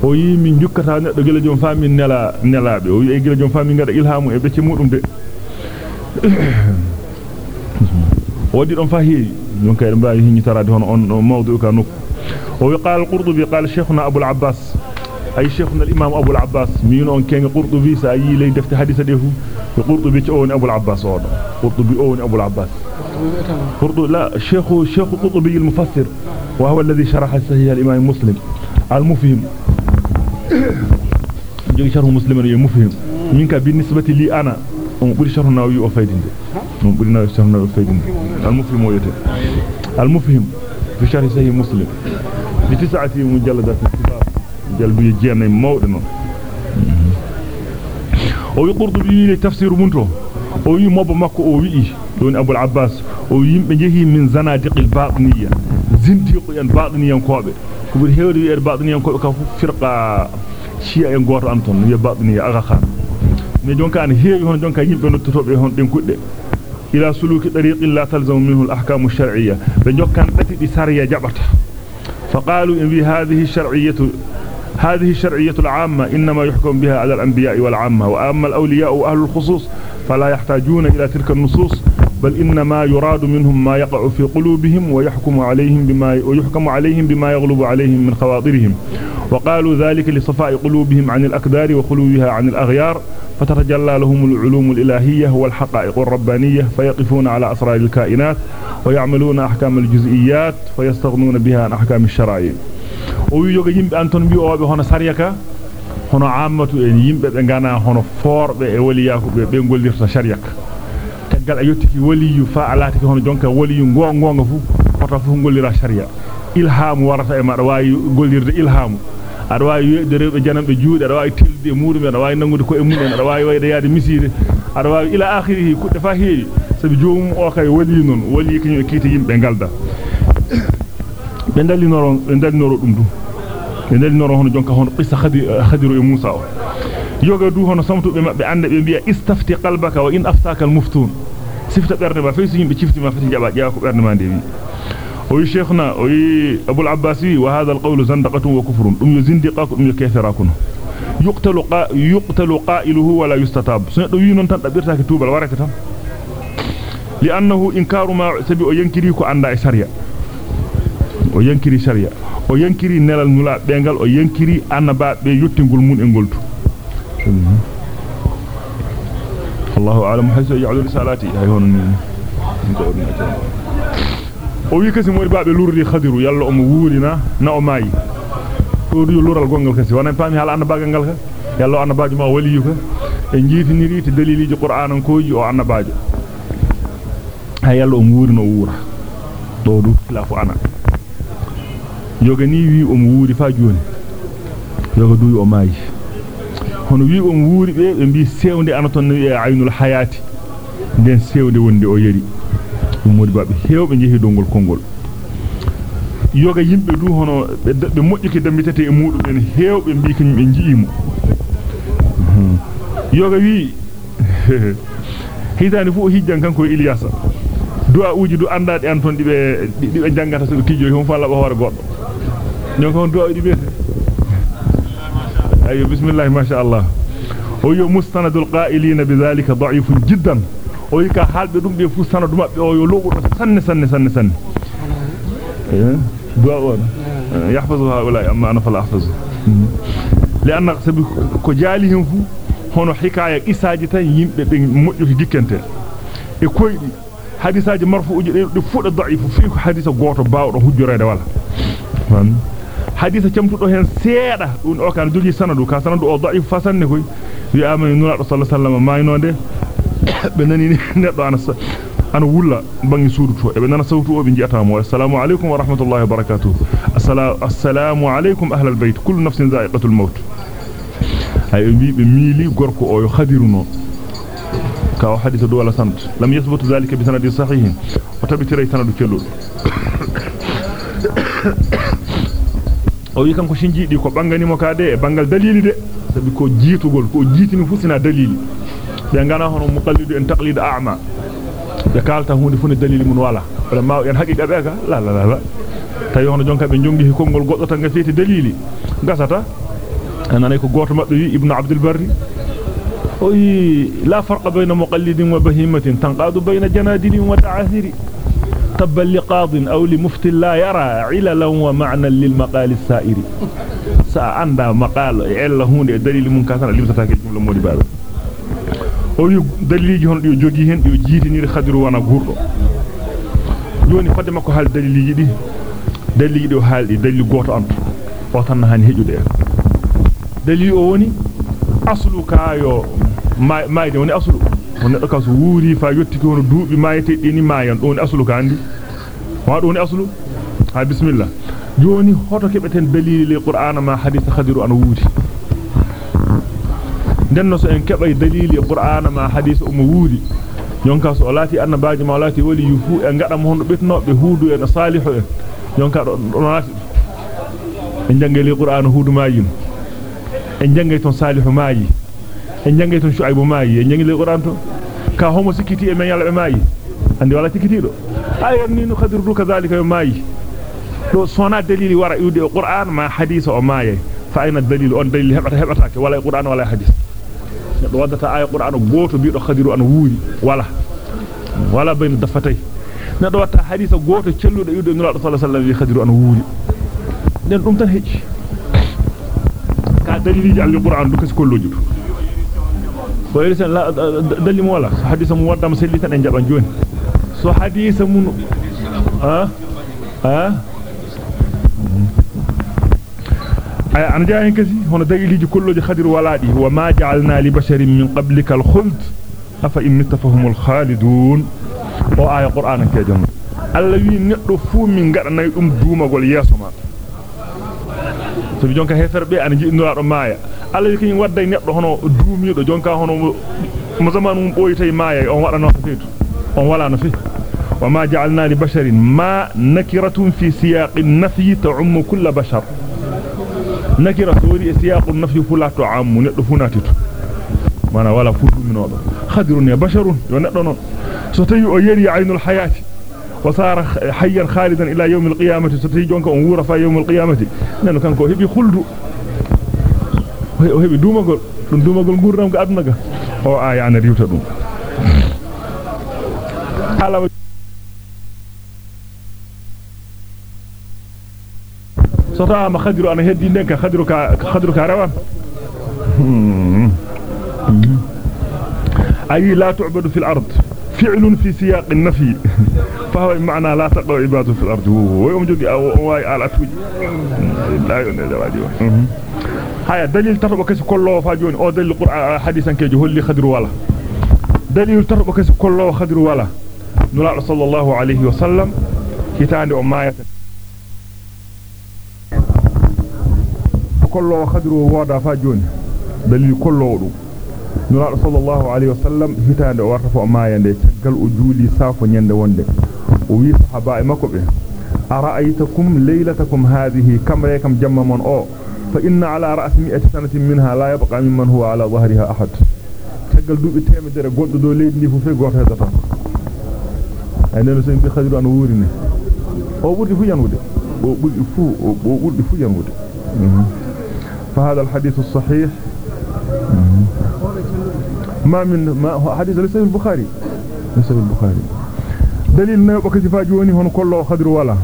o yi min jukkata neddo gele jom fami nela nelabe o wi ay gele jom fami ngada ilhamu e becce mudum de wadi don fa heewi jonka en baawi hinni tarade hono on mawdu ka nok o wi qala al-qurtubi qala shaykhuna abul abbas ay sheikhuna al-imam abul abbas min on kenga qurtubi sa yi lay defte hadisa de fu قرطبي اون ابو العباس اون قرطبي اون ابو العباس قرطبي لا شيخ شيخ قرطبي المفسر وهو الذي شرح صحيح الامام مسلم المفهم شرح مسلم المفهم منك بالنسبة لي أنا on buri sharh nawawi o faydinde on buri nawawi sharh nawawi faydinde al-mufhim o yete al-mufhim fi sharh sahih muslim bi tis'ati mujalladat ittifaq jalbi jeenay mawde non o wi qurtubi li tafsir munto o wi mobba makko o wi don abul abbas o yimbe jehi min zanadiqil batiniya zindiqo en batiniyan kobe ko buri hewde wi er batiniyan kobe ka firqa shi'a en goto anton wi batiniya aga khan mi jonka an heewi hon jonka yimbe nottotobe hon den kudde ila suluki tariqi la talzamu minhu al-ahkam ash-shar'iyya be jokkan dati di sariya jabata فقالوا إن هذه الشرعية هذه الشرعية العامة إنما يحكم بها على الأنبياء والعامة وأما الأولياء وأهل الخصوص فلا يحتاجون إلى تلك النصوص بل إنما يراد منهم ما يقع في قلوبهم ويحكم عليهم بما ويحكم عليهم بما يغلب عليهم من خواطرهم. وقالوا ذلك لصفاء قلوبهم عن الأكدار وخلوها عن الأغيار. فتتجلى لهم العلوم الإلهية والحقائق الربانية فيقفون على أسرار الكائنات ويعملون أحكام الجزئيات فيستغنون بها عن أحكام الشرائع. ويجوغ يمبي أنتون بي هنا ساريكا؟ hono ammatu en yimbe be ngana hono forbe e waliyaku be be gollirta shariak tagal a yottiki waliyu fa alati hono jonka waliyu gongonga fu hoto fu gollira sharia ilhamu warata e mada wayi gollirde ilhamu ada wawi weede rewbe janambe juude ada wawi telde muudum ada wawi nangude ko e mun ada wawi wayde yaade miside ada wawi ila akhirih kudde fa heewi sabi joomum o kay wali non wali kinyo kiita yimbe galda be dalinoro be dalinoro dum dum be dalinoro hono jonka hono qissa khadiru e musa o yoga du hono samtube mabbe ande be biya istafti qalbaka wa in aftaka al muftun sifta berde ba faysu yimbe cifti ma fati jaba jaa ko berde ma dewi وي شيخنا وي ابو العباسي وهذا القول زندقه وكفر دم يزندقاك دم يكفراكن يقتل قا يقتل قائله ولا يستتاب سن دو ينون تان دبirtaake tubal warake tan لأنه انكار ما سبي أو ينكري كو اندا شريعه o yankiri sharia o yankiri nelal nula bengal o yankiri annaba be yottingol mun e goltu Ordinate o wi kasi mori baabe lurdi khadiru yalla o mo wuurina na o maayi to du lural gongal kasi wona paami hala annabaagal ngal ka yalla annabaajo ma waliyu ka e jiitiniri te daliliji qur'anan koji o annabaajo hay yalla o wuurino wuura do du khilafu ana yoga ni wi o mo wuuri fa joni yoga duwi o maayi hono wi o mo wuuri be be mbi sewnde ana ton wi aynul hayati den sewnde wonde o yeri dum modi babbe hewbe jehi dongol kongol yoga yimbe du hono be mojjiki dambitete e mudum en hewbe mbi kanyum be jiimo yoga wi hitani fu hijjan kanko Ilyasa du'a uji du andade an ton dibe dibe jangata so tijo hon fa laba hore goddo donc on du'a di أي بسم الله ما شاء الله. هو مستند القائلين بذلك ضعيف جدا. أيوة، هو كحال بدون بفوسان دم أو لو سن سن سن سن. إيه؟ إيه، يحفظ هؤلاء أما أنا فلا أحفظ. لأن كجالهم هو هنا حكاية إساجة يم بمجوك جيكنت إكوي حديثة مرفوء لفوت الضعيف. فيه حديثة قوة باور هجرة ولا فهم hadisa camtudo hen seeda dun o kan jogi sanadu ka sanadu o da'if fasanne koy wi amani nura sallallahu alaihi wasallam maynode be nani neddo ana ana wulla bangi suudu e be nana sawtu o be jiata mo assalamu alaykum wa rahmatullahi wa barakatuh assalamu alaykum ahlal bayt kullu nafsin za'iqatul maut ay bi be mili gorko o yo khadiruno ka o hadith do wala sant lam yathbut zalika bi sanadin sahih wa tabtira sanadu kelul o wi kanko shinjidi ko bangani mo kaade e bangal dalili de sabi ko jiitugol ko jiitini fusina dalili be ngana hono muqallidu en taqlid a'ma be kalta hunde fune dalili mun wala wala ma en haqiqa be ka la la la tawi hono jonka be jongi kongol goddo tan ga feti dalili gasata anane ko goto mabbe wi ibnu abdul barri o yi la farqa bayna muqallidin wa bahimatin tanqadu bayna janadin wa ta'athiri مستبا لقاض أو لمفت لا يرى علا ومعنى للمقال السائر. سأعند مقال علا هون دليل منكسر لم تتاكد جملة مولي بابا هو دليل جهن يجوجيهن يجيتني لخدر وأنا قرر يوني فاتي مكو هال دليل جدي دليل جدي وحال دليل قوت أنت. وطن هاني هجو دير دليل أوني أصلك آيو ما يدوني أصلك. On neddo kaso wuuri fa yottiki hono duubi mayete dini mayan don aslu ka andi wa don aslu ha bismillah joni hoto kebeten dalil li qur'ana ma hadith khadiru an wuuri denno so en kebay dalili qur'ana ma hadith um wuuri yonka so lati annabaaji ma lati wali yufu e ngada mo hondo betnobe huudu en salihu en yonka do lati en jangeli qur'ana huudu mayin en jangay ton salihu mayi en jangay ton shuaybu mayi en jangeli qur'an to ka homo sikiti e men yalla be mayi andi wala sikiti do ayon ni no khadiru kadhalika yo mayi do sona dalili wara yude qur'an ma hadith o mayi fa ayna dalil on dalil hebata hebata ke wala qur'an wala hadith do wadata aya qur'an goto biido khadiru an wuuri wala wala bayna dafatay nedo watta hadith goto celludo yude nura sallallahu alaihi wasallam khadiru an wuuri den dum tan hecci ka daliliji al qur'an du kasi kolloji waddam selli tan en jaban joni so hadith mun ha ha ay an jaayen kasi hono daliliji kolloji khadir waladi wa ma ja'alna li basharin min qablika al khuld afa in mitafahumul khalidun o aya qur'an ke jon alla wi neddo fu min gadanay dum duumagol yeso ma so bi jonka heferbe an jiindura do maaya alla wi kin wadday neddo hono duumido jonka hono mo zamanu boytay maaya on wadano feetu on wala no fi وما جعلنا لبشر ما نكرة في سياق النفي تعم كل بشر nakira sori e siyaqun nafi fulatu ammu neddo funatitu mana wala fudu minodo khadirun ya basharun yo neddo non so tawi o yeri aynul hayati wa sara hayyan khalidan ila yawm alqiyamati so tawi jonka on wura fa yawm alqiyamati nanu kanko hebi khuldu o hebi dumagol dum dumagol gurdam ga aduna ga o aya ana riwta dum ala sota ma khadiru ana heddi den ka khadiru ka khadiru ka rawan ay la tu'badu fil ard fi'l fi siyaq an-nafi فهو بمعنى لا تقع عباده في الأرض هو يوم جوغي أو واي على اتوج لا يون هيا دليل تربو كسي كلو فاجون. أو دليل القران آه، حديثا كيجي هولي خضر ولا. دليل تربو كسي كلو خضر ولا. نلا صلى الله عليه وسلم كتاب امايه كلو خضر ودا فاجون. دليل كلو دو نلا صلى الله عليه وسلم كتاب ورف امايه آية دي تغال أو جولي سافو نيند وند أو وي صحابه أرأيتكم ليلتكم هذه؟ كم ريكم جمم أو؟ فإن على رأس مئة سنة منها لا يبقى ممن هو على ظهرها أحد. تقل دوء التهم در قد دو ليد نفو في قوة هذا أي يعني أنا انت بخدر أن أوريني أو بودي فو ينود أو بودي فو أو فو ينودي. فهذا الحديث الصحيح. ما من ما هو حديث ليس البخاري. ليس البخاري. دليل ما يبقى كتفاجوني هون كله خدر ولا.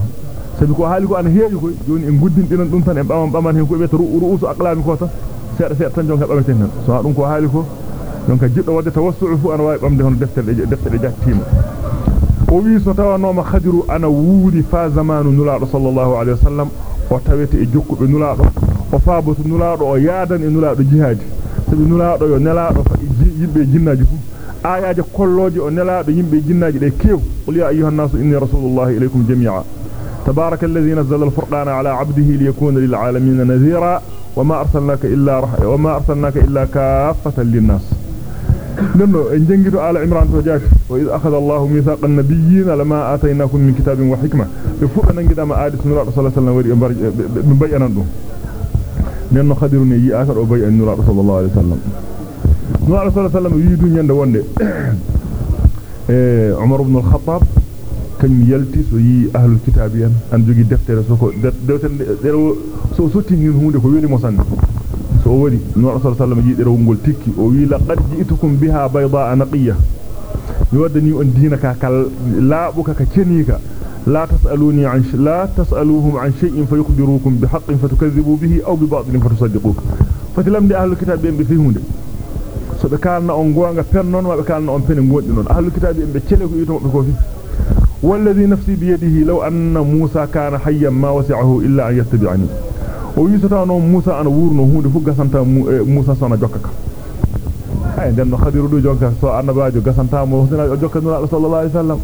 Sabi ko haali ko ana heewi koy joni en guddin dinan dum tan en bamam baman hen ko be to ru'usu aqlami ko ta seeda seeda tan jonka bameten tan so dum ko haali ko jonka jiddo wadde tawassu fu ana wawi bamde hon deftere deftere jattima o wi so tawanoma khadiru ana wuuri fa zamanu nulaado sallallahu alaihi wasallam o tawete e jokkube nulaado o faabatu nulaado o yaadan e nulaado jihaadi sabi nulaado yo nelaado fa yimbe jinnaaji fu ayaje kolloje o nelaado yimbe jinnaaji de kew qul ya ayyuhan nasu inni rasulullahi ilaykum jami'a تبارك الذي نزل الفرقان على عبده ليكون للعالمين نذيرا وما أرسلناك إلا رح... وما أرسلناك إلا كافة للناس. ننو إن جنغيتو آل عمران تو جاك وإذ أخذ الله ميثاق النبيين لما آتيناكم من كتاب وحكمة. بفوق نغيدا ما آدي سنة صلى الله عليه وسلم بيانا دو ننو. خدرني يي آخر بيان نور صلى الله عليه وسلم. نور صلى الله عليه وسلم يدو ñande wonde eh Umar ibn al-Khattab kanyum yalti so yi ahlul kitabi en an jogi deftere so ko deftere so sottini hunde ko weli mo sanne so wari no rasul sallallahu alaihi wasallam ngol tikki o wi laqad ji'tukum biha bayda naqiya mi waddani on dinaka kal laabuka ka cenika la tasaluni an la tasaluhum an shay'in fayukhbirukum bihaqqin fatukazzibu bihi aw bi ba'dhin fatusaddiquhu ahlul kitabi en fi hunde so be kalna on gonga pen non wa be kalna on pen gondi non ahlul kitabi en be cele ko yito be ko fi والذي نفسي بيده لو أن موسى كان حيا ما وسعه إلا أن يتبعني. ويستعنى موسى أن ورنه لفق سنتا إيه، موسى سنة جوكك. عندما خدروا دو جوكك. سواء أن باجو قسنتا موسى جوكك نرى صلى الله عليه وسلم.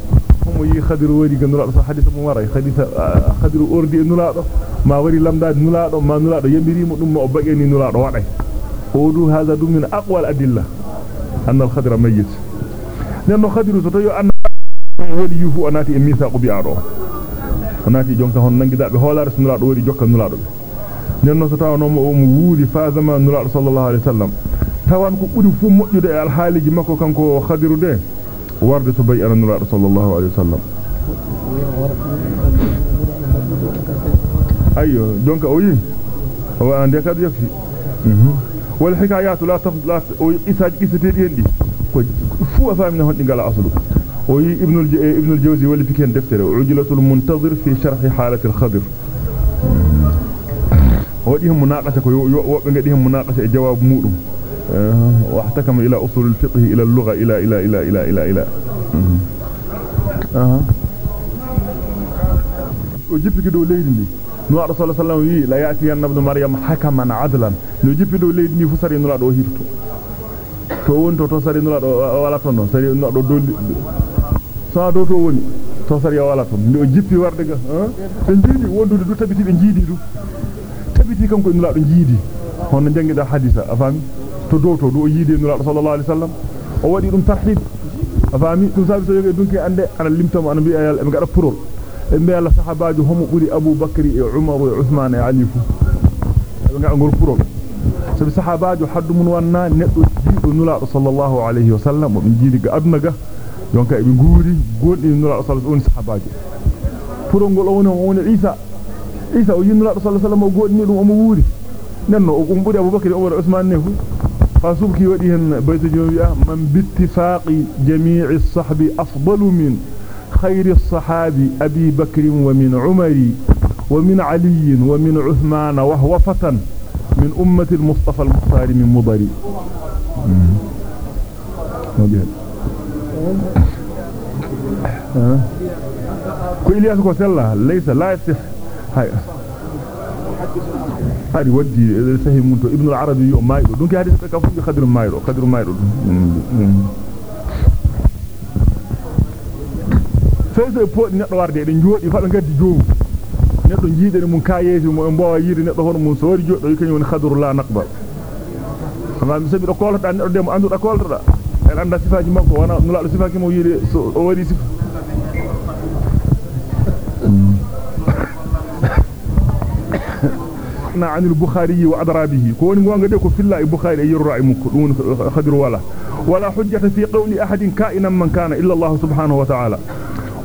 هم يخدروا ودي نرى صلى حديث مماري خدروا أردي نرى ما وري لمدا نرى ما نرى يمري مؤلم أبقيني نرى وعي هذا دو أقوى الأدلة. أن الخدر ميت. لأن الخدر ستيو أن wodi yufu onati e misaqu bi ado onati jonka hon nangida be holare sunula do wodi jokka nula do nenno so taw no mo wuudi fa zaman nula sallallahu alaihi wasallam tawan ko buri fu moddude e alhaaliji makko kanko khadiru de warde to bay anna sallallahu alaihi wasallam ayyo donc o yi o ande kadu yakfi wal hikayatu la tafd la o isaji isatedi hendi ko fu afamina وي ابن إيه، ابن الجوزي واللي في كان دفتره عجلة المنتظر في شرح حالة الخضر. وديهم مناقشة وبنديهم مناقشة جواب مودم آه، واحتكم إلى أصول الفقه إلى اللغة إلى إلى إلى إلى إلى إلى. أها وجيبكي دو ليدني نو عبد الله صلى الله عليه وسلم لا يأتي ابن مريم حكما عدلا. نجيبي دو ليدني فسري نولا دو هيرتو تو وونتو تو سري نولا دو آه، آه، ولا تو نو سري نولا دو do dolli sa do to woni to sari wala ton ndo jippi warde ga be jiidi wondude du tabiti be jiidi du tabiti kanko nula do jiidi hono jangida hadisa afami to do to do yidi nura sallallahu alaihi wasallam o wadi dum tarhib afami dum sabi so yoge dunki ande ana limtamo ana bi ayal e ngada purol e mbi alla sahabaaji homo buri Abu Bakri e Umar e Uthman e Ali fu e ngada ngol purol sabi sahabaaji haddu mun wanna neddo jiido nura sallallahu alaihi wasallam o be jiidi ga aduna ga donc e be nguuri gondi nura sallallahu alaihi sahabaaji purol ngol o woni o woni Isa Isa o yinura sallallahu alaihi wasallam godni dum o wuuri nenno o umbudi Abu Bakri Umar Uthman ne fu فاسبكي وديهن بيت جوبيا من باتفاق جميع الصحب أفضل من خير الصحاب أبي بكر ومن عمر ومن علي ومن عثمان وهو فتى من أمة المصطفى المختار من مضري كل إلياس كو ليس لا يصح ari waddi sahih mun to ibn al-arabi yo maydo donc hadith ka fu khadru maydo khadru maydo fese podi neddo warde de jodi fa be gaddi joomu neddo jiidere mun kayeji mo en bawa yide neddo hono mun sori joddo kany woni khadru la naqba amma mi sabi do kolta neddo dem andu da kolta en anda sifaji makko wana nula sifaji mo yide so o wari sifa أخبرنا عن البخاري وأضرابه كون غونغا ديكو في الله البخاري يرى مكدون خضر ولا ولا حجة في قول أحد كائنا من كان إلا الله سبحانه وتعالى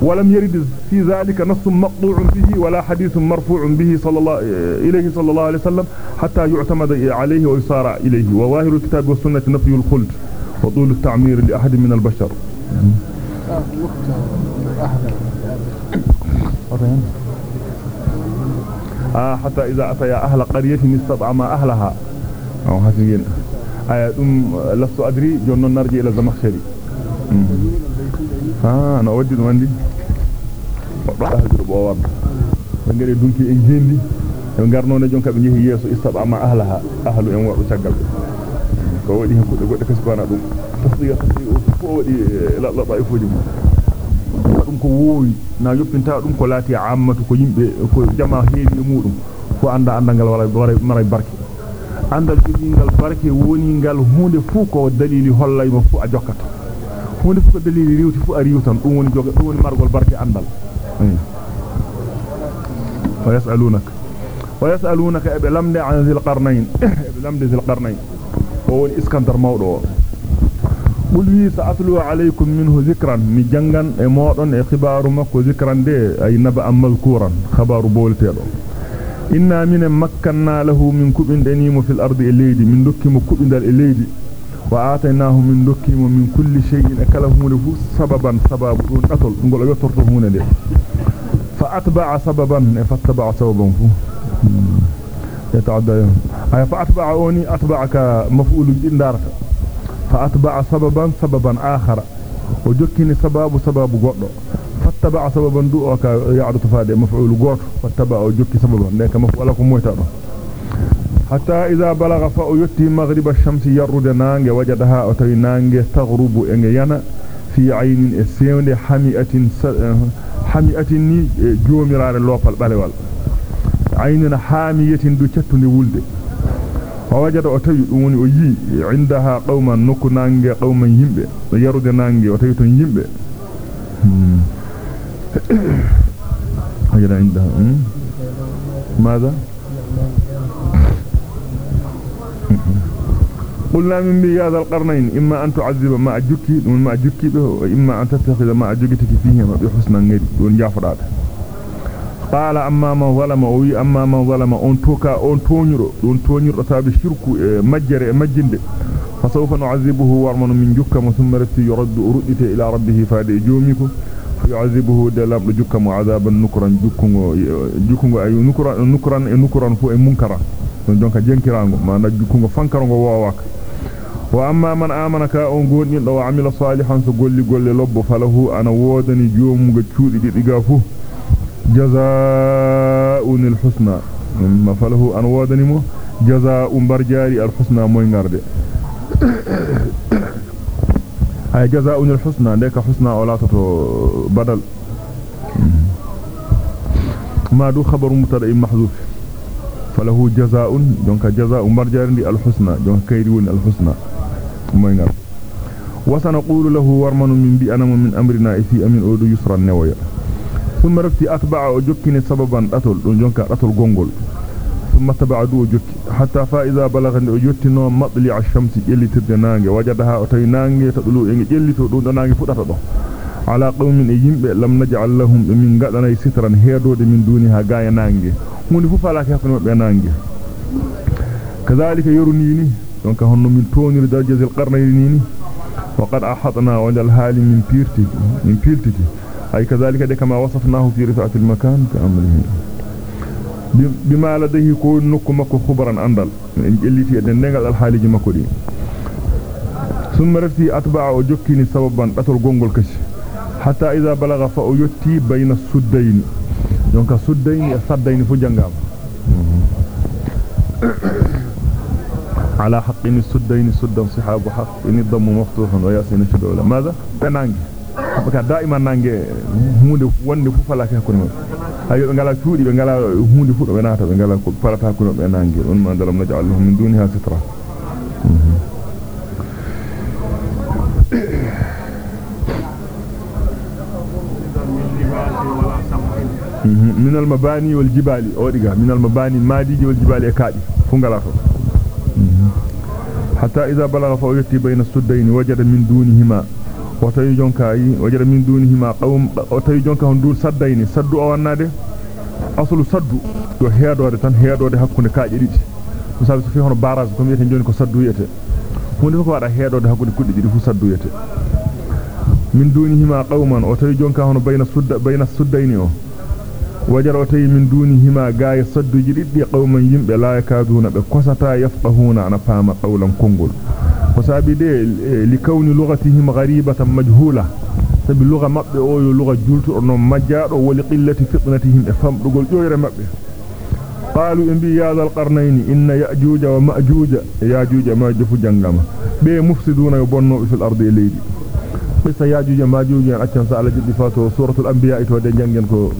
ولم يرد في ذلك نص مقطوع به ولا حديث مرفوع به صلى الله إليه صلى الله عليه وسلم حتى يعتمد عليه ويصار إليه وظاهر الكتاب والسنة نفي الخلد وطول التعمير لأحد من البشر. آه حتى إذا أتيا أهل قرية استطعما أهلها. أو حسين آية. أم لست أدري. جنون نرجع إلى الزمخشري آه أنا أودي دوندي أهجر بوار ngere dunki en jendi en garnone jonka be jehi yeso istaba ma ahlaha ahlu en wadu tagal ko wadi hen kudde godde kasbana dum tasdiya tasdiya ko wadi la la baifuji dum ko woowi na yoppinta dum ko laati ammatu ko yimbe ko jama heewi e mudum fu anda andangal wala wala mara barke andal jogingal barke woni ngal hunde fu ko dalili hollayma fu a jokkata hunde fu ko dalili riwti fu a riwtan dum woni joga dum woni margol barke andal wa yasalunaka wa yasalunaka abe lamde an zil qarnayn abe lamde zil qarnayn ووني إسكندر موضوع. قل ويسا أتلو عليكم منه ذكرا. مجنغن موضن خبار مكو ذكرا دي. أي نبأ ملكورا خبار بولتيلو. ان من مكنا له من كبن دنيم في الأرض الليدي من دكيم كبن دال الليدي وآتيناه من دكيم من كل شيء أكله له سببا. سبب أتل. نقول أيوة ترتبون دي. فأتبع سببا فأتبع سببا. فأتبع سببا. يتعدى أي فأتبع أوني أتبعك مفعول بالدارة فأتبع سببا سببا آخر. وجكني سبب سبب غدو فاتبع سببا دو أو يعد تفادي مفعول غوت فاتبع وجكي سببا. ديك مفعول ko moyta do hatta idha balagha fa yutti maghrib ash-shams yarud nange wajadaha o tawi nange taghrubu enge yana fi aynin e sewnde hamiyatin du cettunde wulde. ووجد أتي دوني ويي عندها قوما نكو نانجي قوما يمبي يرد نانجي أتي يمبي وجد عندها ماذا قلنا من هذا القرنين إما أن تعذب جكي به وإما أن تتخذ مع جكتك فيهما بحسن غير دون جافرات قال أما من ظلم وي أما من ظلم أن توكا أن تونيرو أن تونيرو سابي شركو مجر مجند فسوف نعذبه ورمن من جكم ثم رتي يرد أردت إلى ربه فادي جوميكو فيعذبه دلام جكم عذابا نكرا جكم جكم أي نكرا نكرا نكرا فو منكرا jonka jenkirango maana jukungo fankarango wowaka. Wa amma man amana ka on godni do amila salihan so golli golle lobbo falahu ana wodani joomugo جزاء الحسنى. مما فله أن وأدنمه. جزاء برجاري الحسنى مينغرد أي جزاء الحسنى. لك حسنى أولاته بدل. ما دو خبر مترئ محذوف. فله جزاء دونك جزاء برجاري الحسنى. جنك كيرون الحسنى. مينغرد وسنقول له ورمن من بأنم من أمرنا إثي أمن أود يسرى النوية ثم رفتي أتبع وجكني سببا أتل جنك أتل غنغل ثم تبع دو جك حتى فإذا بلغني نوم مطلع الشمس يلي تدنانج وجدها أتي نانج تدلو إن يلي تدو نانج فتاة على قوم يمب لم نجعل لهم من قدنا سترا هيدود من دونها غاية نانج من ففلاك يكون بنانج كذلك يرنيني دونك هن من تونير درجة القرنين وقد أحطنا وجل حال من بيرتي من بيرتي أي كذلك كما وصفناه في رفعة المكان كأمره. بما لديه كون نكو مكو خبرا أندل. جلتي أدن نغل الحالي مكو دي. ثم رفتي أتبع وجكني سببا أتر غنغل كش. حتى إذا بلغ فأيتي بين السدين. e saddaini fu jangama على حق إن السدين سدا صحاب حق. إن الضم مفتوح وياسين شدولا ماذا؟ بنانجي baka daima nange hunde wonde fu fala ka kono ayo be ngala tuudi be ngala hunde fu be naata be ngala ko farata kono be nange on ma dalam naj'aluhum min duniha sitra من المباني والجبال اوديغا من المباني ماديجي والجبال كادي فغلا تو حتى اذا بلغ فويتي بين السدين وجد من دونهما وتاي جونكا اي وجد من دونهما قوم وتاي جونكا هون دول سدايني سدو أو wannade aslu saddu do heedode tan heedode hakkunde kaaje didi musabi so fi hono barage ko wiete joni ko saddu yete hunde ko wada heedode hakkunde kudde didi fu saddu yete min dunihima qauman o tawi jonka hono bayna sudda bayna suddaini o wajara o tawi min dunihima gaaya sadduji diddi qauman yimbe la yakaduna be kosata yafqahuna ana fama qawlan kongol ko sabi de li kawni lughatihim gharibatan majhula sabi lugha mabbe o yo lugha jultu no majjaado wali qillati fitnatihim e famdugol joyre mabbe qalu imbi ya dal qarnayn inna ya'juja wa ma'juja ya'juja ma jufu jangama be mufsiduna yubonno fil ardi leydi qissa ya'juj wa ma'juj en accan sa ala jiddi fato suratul anbiya to de jangen ko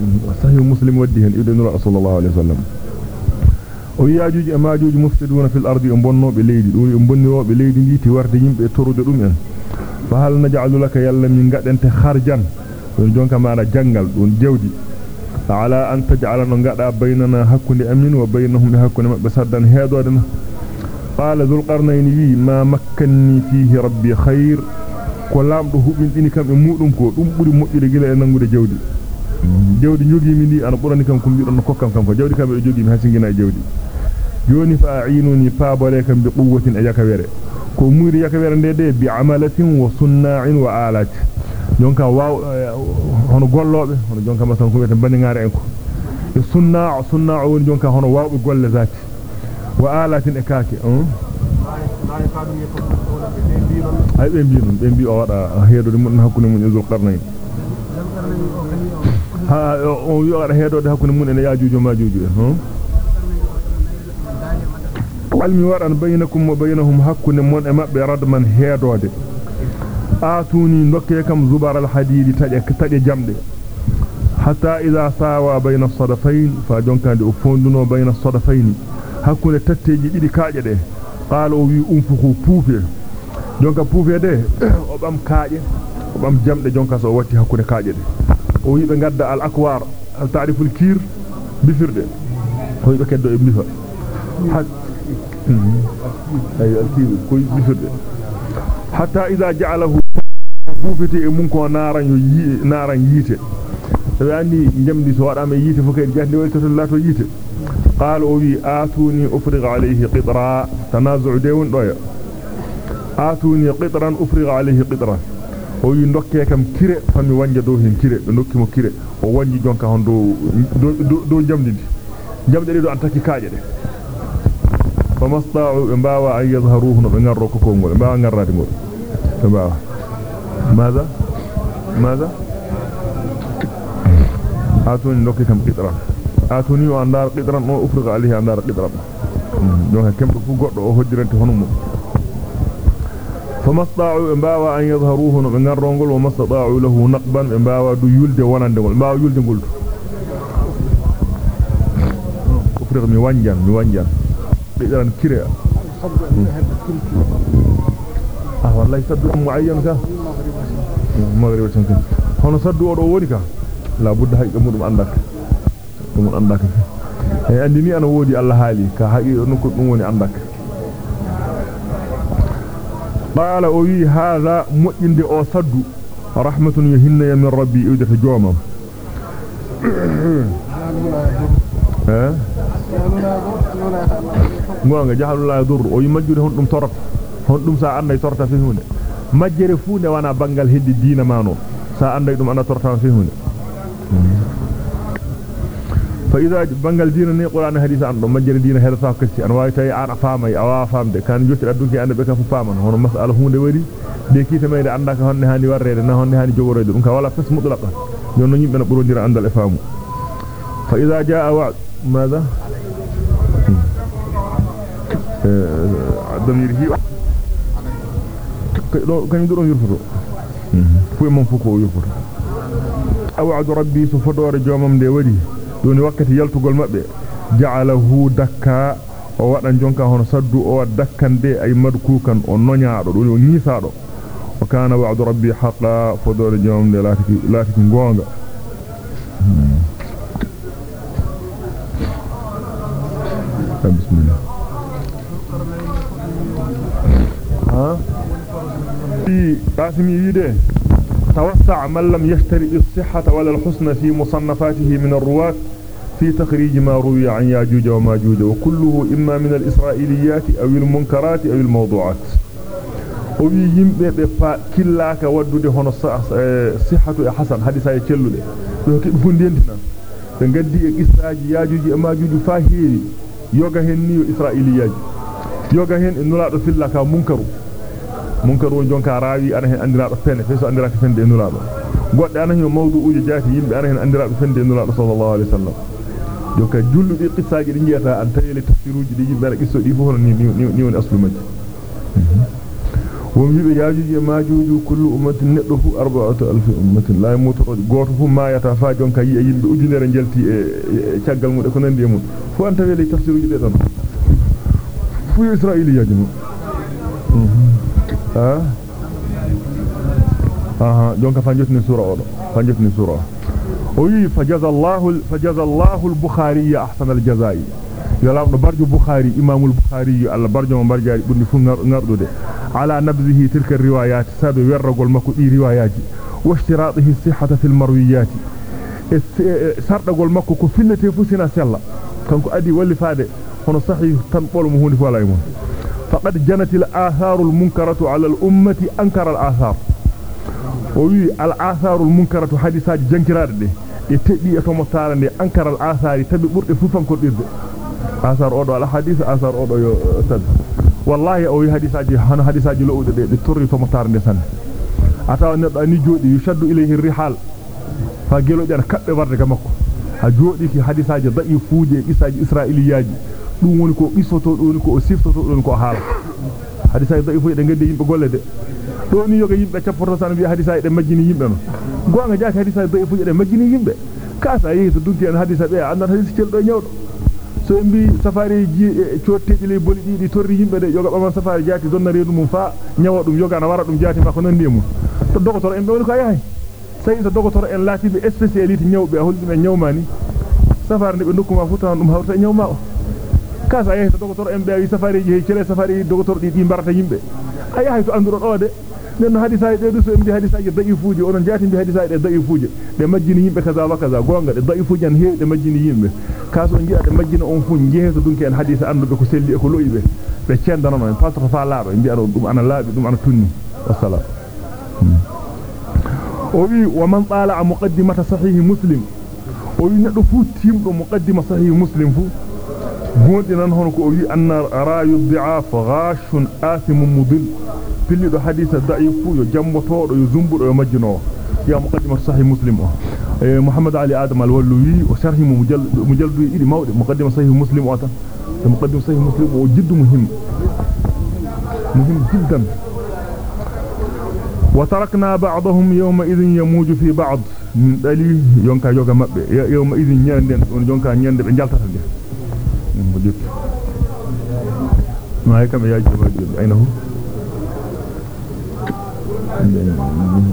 sahih muslim waddi hen ibn rasulullah sallallahu alaihi wasallam o ya'juj wa ma'juj mufsiduna fil ardi bonno be leydi dum e bonniro be leydi nditi warde yimbe torude dum en fa hal naj'alu laka yalla min gadente kharjan don don ko lamdo hubindini kambe mudum ko dum buri mojjude gila e nangude jewdi jewdi jogi mi ndi ana burani kam ko mbidon kokkam kam ko jewdi kam be jogi mi hasingina jewdi joni fa a'inuni paabare kam bi quwwatin e yakawere ko muuri yakawere nde de bi amalatin wa sunna'in wa alat jonka waaw hono gollobe hono jonka masan ko wete bandingaare en ko e sunna' sunna' woni jonka hono waawbe golle zati wa alatin e kaake on ay be mbi non be mbi o wada heedode mun hakkunde mun e zulqarnayn ha o yo wada heedode hakkunde mun e yajuju majuju hmm almi wadan bainakum wa bainahum hakkunde mun e mabbe radman heedode atuni ndokke kam zubar al hadidi taje taje jamde hatta idha sawa bayna as-sadafayn fa jonkande o fonduno bayna as-sadafayn hakkunde tatteji didi kaaje de qalo wi unfuku puufe jonka puufe de o bam kaaje o bam jamde jonka so watti hakkunde kaaje de o wi be gadda al akwar al ta'rif al kir bifirde o wi be keddo e bifa ay al kir ko bifirde hatta idha ja'alahu puufete e mun ko naran yo yi naran yite tawi andi jamdi so wadama yite fu kay jande wal to lato yite قال أوي آتوني أفرغ عليه قطرا تنازع آتوني قطرا أفرغ عليه قطرا. هو ينوكي كم كير فمي وانجا دو هين كير نوكي مو كير هو وانجي جونكا هون دو دو جمد جمد دو أنتكي كاجة فما استطاعوا إنباوا أن يظهروهن إنغار روككم إنباوا إنغار راتمور إنباوا. ماذا؟ ماذا؟ آتوني نوكي كم قطرا. آتوني وانار قطرا وانفرغ عليه انار قطرا. جونكا كم فوق قطرا وهجرنت هنمو فما استطاعوا امباوا أن يظهروه من الرنغل وما استطاعوا له نقبا امباوا دو يولد ونندغل ما يولد نغل افرغ مي وانجان مي وانجان بيدان كيريا. آه والله صد معين كا؟ المغرب تنك هنا صد ودو وني كا؟ لا بد حي كمدوم اندك كمدوم اندك اي عندي ني أنا وودي الله حالي كا. O wi hadha mojjinde o saddu rahmatun yahinna min rabbi iwdata joomam eh gonga jahalula dur o yi majjude hon dum torata hon dum sa anday torata fi hunde majjere fu ne wana bangal heddi diina mano sa anday dum ana torata fi hunde فإذا بنغال دين ني قرآن حديث عن دو مجر دين هذا صاف كسي أنا واي تاي أنا فامي أوا فامde kan jotti adduki ande be ka fu faman hono mas'ala hunde wari de kita mayde andaka honne hani warrede na honne hani jogorede dum ka wala fes mutlaqan non no yimbe na burodira andal e faamu fa idha jaa wa'd madha damir hi kan duro yurfuto fu mom fu ko دون وقت يلتقل مبئ جعله دكا ووأن جنكا هنا سدو ووأدكا دي أي مدكوكا ونونيا عدو ونيسا عدو وكان وعد ربي حقا فدور جوم دي لاتك نقوانغا بسم الله في قاسمي ويدي توسع من لم يشتري الصحة ولا الحسن في مصنفاته من الرواد في تخريج ما روي عن ياجوج وماجوج وكله إما من الإسرائيليات أو المنكرات أو الموضوعات وي يمبه be killaka waddude hono sihhatu e hasan hadisa e cellude do ke fundendina be gaddi e qissaaji yaajuji e maajuji fa heeri yoga hen ni israiliyaji yoga hen e nulado fillaka munkaru munkaru jonka raawi ana hen andiraado fene feso andiraaka fende e nulado godde ana hen mawdu'uji jaati yimbe ana hen andiraado fende e nulado sallallahu alaihi wasallam joka julludi qissaaji di jiyata an tayele tafsiruji di yimbe qisso di hono ni ni woni aslu majji wom yibe yaajuji e maajuju kullu ummatin neddo fu arba'atu alf ummatin la yamutu goto fu mayata fa jonka yi e yimbe ujunere jelti e ciagal mu de ko nandi e mun fu an tawele tafsiruji de don fu israiliyaji mu ha aha jonka fa jotni sura odo fa jotni sura وي فجزى الله فجزى الله البخاري احسن الجزاء يلا برج بخاري امام البخاري الله برج برج بن فنر على نبذه تلك الروايات ساد ويرغول مكو دي روايات واشتراطه الصحه في المرويات ساردغول مكو كو فينتي فوسينا سلا كانكو ادي وليفاده هو صحيح تن بولم هوني فلايم فقد جنت الاثار المنكره على الامه انكر الاثار وي الاثار المنكره حديثات جنكرات دي يتبي يتمتار دي أنكر الآثار تبي برد فوفان كردير آثار أودو على حديث آثار أودو lowde de de torri to motar de san ata neddo ani jodi yushaddu ilayhi rihal fa gelo jana kabbe warde ga makko ha jodi ki hadisaji da'ifuuje isaji israiliyaji dum woni ko bisoto doni ko o siftoto don ko haala hadisaji da'ifuuje de ngende yimbe golle de do ni yoga yimbe capporto tan bi hadisaji de majjini yimbe no gonga jaati hadisaji da'ifuuje de majjini yimbe kasa yehi to dunki en hadisa be andan hadisi celdo nyawdo so en bi safari ji ciotteji le boli didi torri yimbe de yoga bama safari jaati donna reedu mum fa nyawa dum yoga na wara dum jaati ma ko nandi mum to dogotor en be woni ko ayahay sai to dogotor en latibe spécialité nyawbe holdi men nyawmani safari be nokuma futa dum hawta nyawma o kasa yehi to dogotor en be wi safari ji cele safari dogotor di di barata yimbe ayahay to anduro do de nenno hadisaaji de so mbi hadisaaji da'ifuuje onon jaati mbi hadisaaji de da'ifuuje de majjini yimbe kaza wa kaza gonga de da'ifuuje an heewi de majjini yimbe kaso ngi'a de majjina on fu jeeso dunki en hadisa andube ko selli e ko loyibe be cendanono en pastor fa laaba mbi ado dum ana laabi dum ana tunni wassalam o wi wa man tala muqaddimata sahih muslim o wi neddo fu timdo muqaddima sahih muslim fu gondi nan hono ko o wi anna rayu dhi'af ghashun athimun mudil pillido hadisa da'ifu yo jambotodo yo zumbudo yo majjino ya muqaddimat sahih muslim e muhammad ali adam al-walwi wa sharhi mujallad idi mawdi muqaddimat sahih muslim wa ta muqaddim sahih muslim o jiddu muhim muhim jiddan وتركنا بعضهم يومئذ يموج في بعض من دلي يونكا يوغا مابbe يومئذ jonka ñande be jaltata de mo jip ma ay kam yaaji ma jip aynahu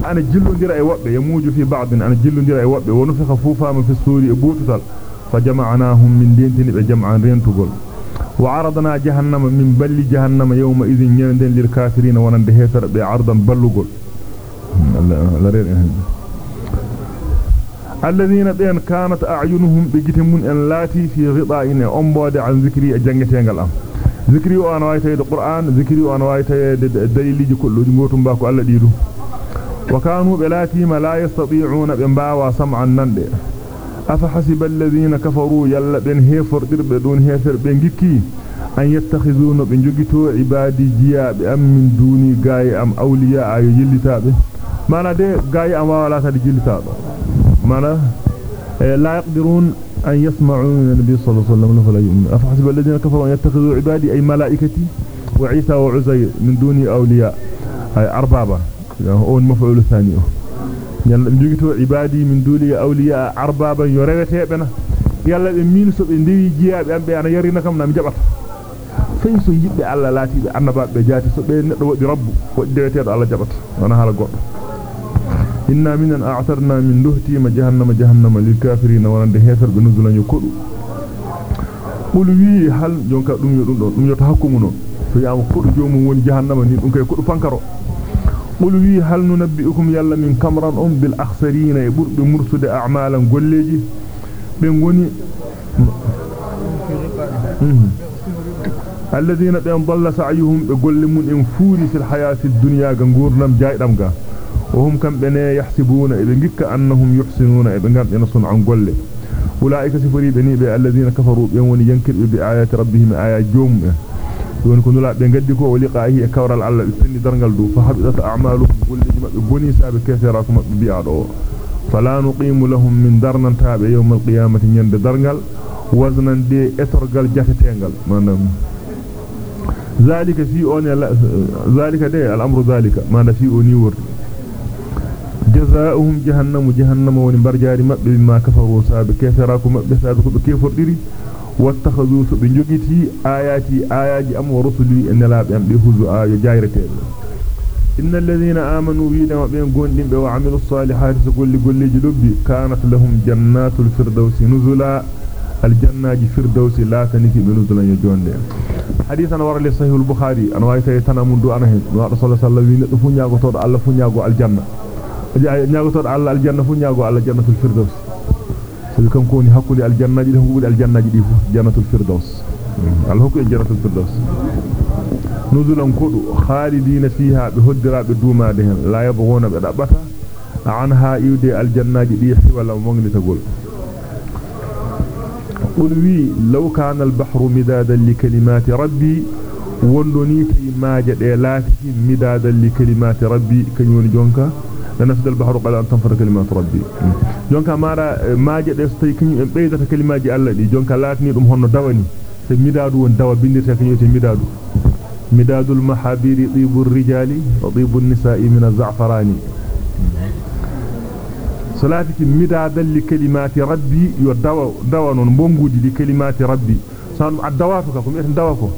ana jillondira e wobbe yamuju fi ba'din ana jillondira e wobbe wonu fi khafufama fi suri e bututal fa jama'nahum min dentini be jam'an rentugol wa aradna jahannama min balli jahannama yawma idhin yanden lil kafirin wonande hefere be ardan ballugol la reer الذين بين كانت أعينهم بجتمون أن لاتي في غطاء أمبود عن ذكري وأنا وايته القرآن ذكري وأنا وايته الدليل كله جنغوتم باكو الله ديدو وكانوا بلاتي ما لا يستطيعون بمباوا سمعا نند أفحسب الذين كفروا يلا بن هيفر درب دون هيفر بن جكي أن يتخذون بن جوجتو عبادي جيا بأم من دوني غاي أم أولياء أي جلتابه مانا دي غاي أم ولا تدي جلتابه مانا لا يقدرون أن يسمعوا من النبي صلى الله عليه وسلم فلا يؤمنون أفحسب الذين كفروا أن يتخذوا عبادي أي ملائكتي وعيسى وعزير من دون أولياء. أي أربابا هو المفعول الثاني. يلا نجيتو عبادي من دون أولياء أربابا يريته بنا يلا بمين سو بندي جياب أم بأنا يرينا كم نام جبت. فين سو يبي الله لاتي أنبا بجاتي سو بين ندو رب وديته الله جبت. أنا هلا قط inna minan a'tarna min duhtima jahannama jahannama lil kafirin wonande hefer be nuzulan yokodu qul wi hal jonka dum yo dum dum yo to hakkumu non to yaama kodu jomum woni jahannama ni dum kay kodu pankaro qul wi hal nunabbiukum yalla min kamran um bil akhsarina e burbe mursude a'malan golleji be ngoni alladhina bi dalla sa'yuhum be golle mun en fuuri fil hayati dunya ga ngurnam jaydam ga وهم كم بني يحسبون إذن جك أنهم يحسنون إذن كم ينصن عن قل أولئك سفري بني الذين كفروا يوم ينكر بآيات ربهم آيات جوم. يون كن لا بنجدكو ولقائه كور الله بسني درنجل دو. فحبطت أعمالهم كل بني ساب كثيراكم بيعدو فلا نقيم لهم من درنا تابع يوم القيامة يند درنجل. وزنا دي إترجل جفتينجل ذلك في أون ذلك دي الأمر ذلك. ما نفي أوني ورد. جزاؤهم جهنم جهنم وني برجاري مبbe بما كفروا ساب كفراكم مبbe ساب am wa rusuli en laabe am be huzu ayo jayretebe innal ladhina amanu bi dama be gondimbe wa amilus salihati so golli golleji lobbi kanat lahum jannatul firdausi nuzula aljannaji firdausi la taniki be nuzulan yo jonde hadithan wara li sahih al-bukhari an wa tay tanamundu anahin wa sallallahu alaihi wasallam wi neddo fu nyaago to Allah fu nyaago aljanna nyaagotodo Allah aljanna fu nyaago Allah jannatul firdaus sabi kanko woni hakkude aljannaji de hubudi aljannaji di fu jannatul firdaus Allah hokku en jannatul firdaus nuzulan kudu khalidina fiha bi huddira bi dumade hen la yabghuna bi dabata anha yude aljannaji di wala monglitagol قل وي لو كان البحر مدادا لكلمات ربي wondoni tay maaje de laati midadal li kalimati rabbi kanyoni jonka نفد البحر قال أن تنفر كلمات ربي جونكا مارا ماجي دي ستي كني بيدata kalimaji Allah di jonka latni dum honno dawani se midadu won dawa bindirta kanyoti midadu midadul mahabiri tibur rijali wa tibun nisa'i min az-za'farani salatiki midadal li kalimati rabbi yo dawa dawa non bongudi li kalimati rabbi san ad-dawatu ka kum en dawa ko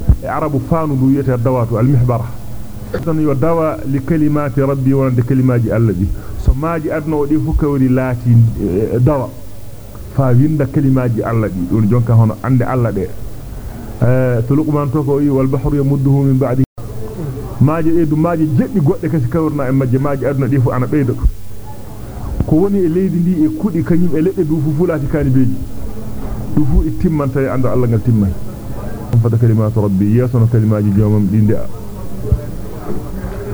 e tan yo dawa li kalimati rabbi wa de kalimaji Allah bi so maaji adno di fu kawri laati dawa fa winda kalimaji Allah di don jonka hono ande Allah de eh to luqman to ko yi wal bahru yamudduhu min ba'di maaji de du maaji jeddi godde kasi kawrna e majje maaji adno di fu ana beydo ko woni e leydi ndi e kudi kanyum e ledde du fu fulati kani beji du fu e timmanta e ando Allah ngal timmay fada kalimatu rabbi yasono kalimaji jomam dinde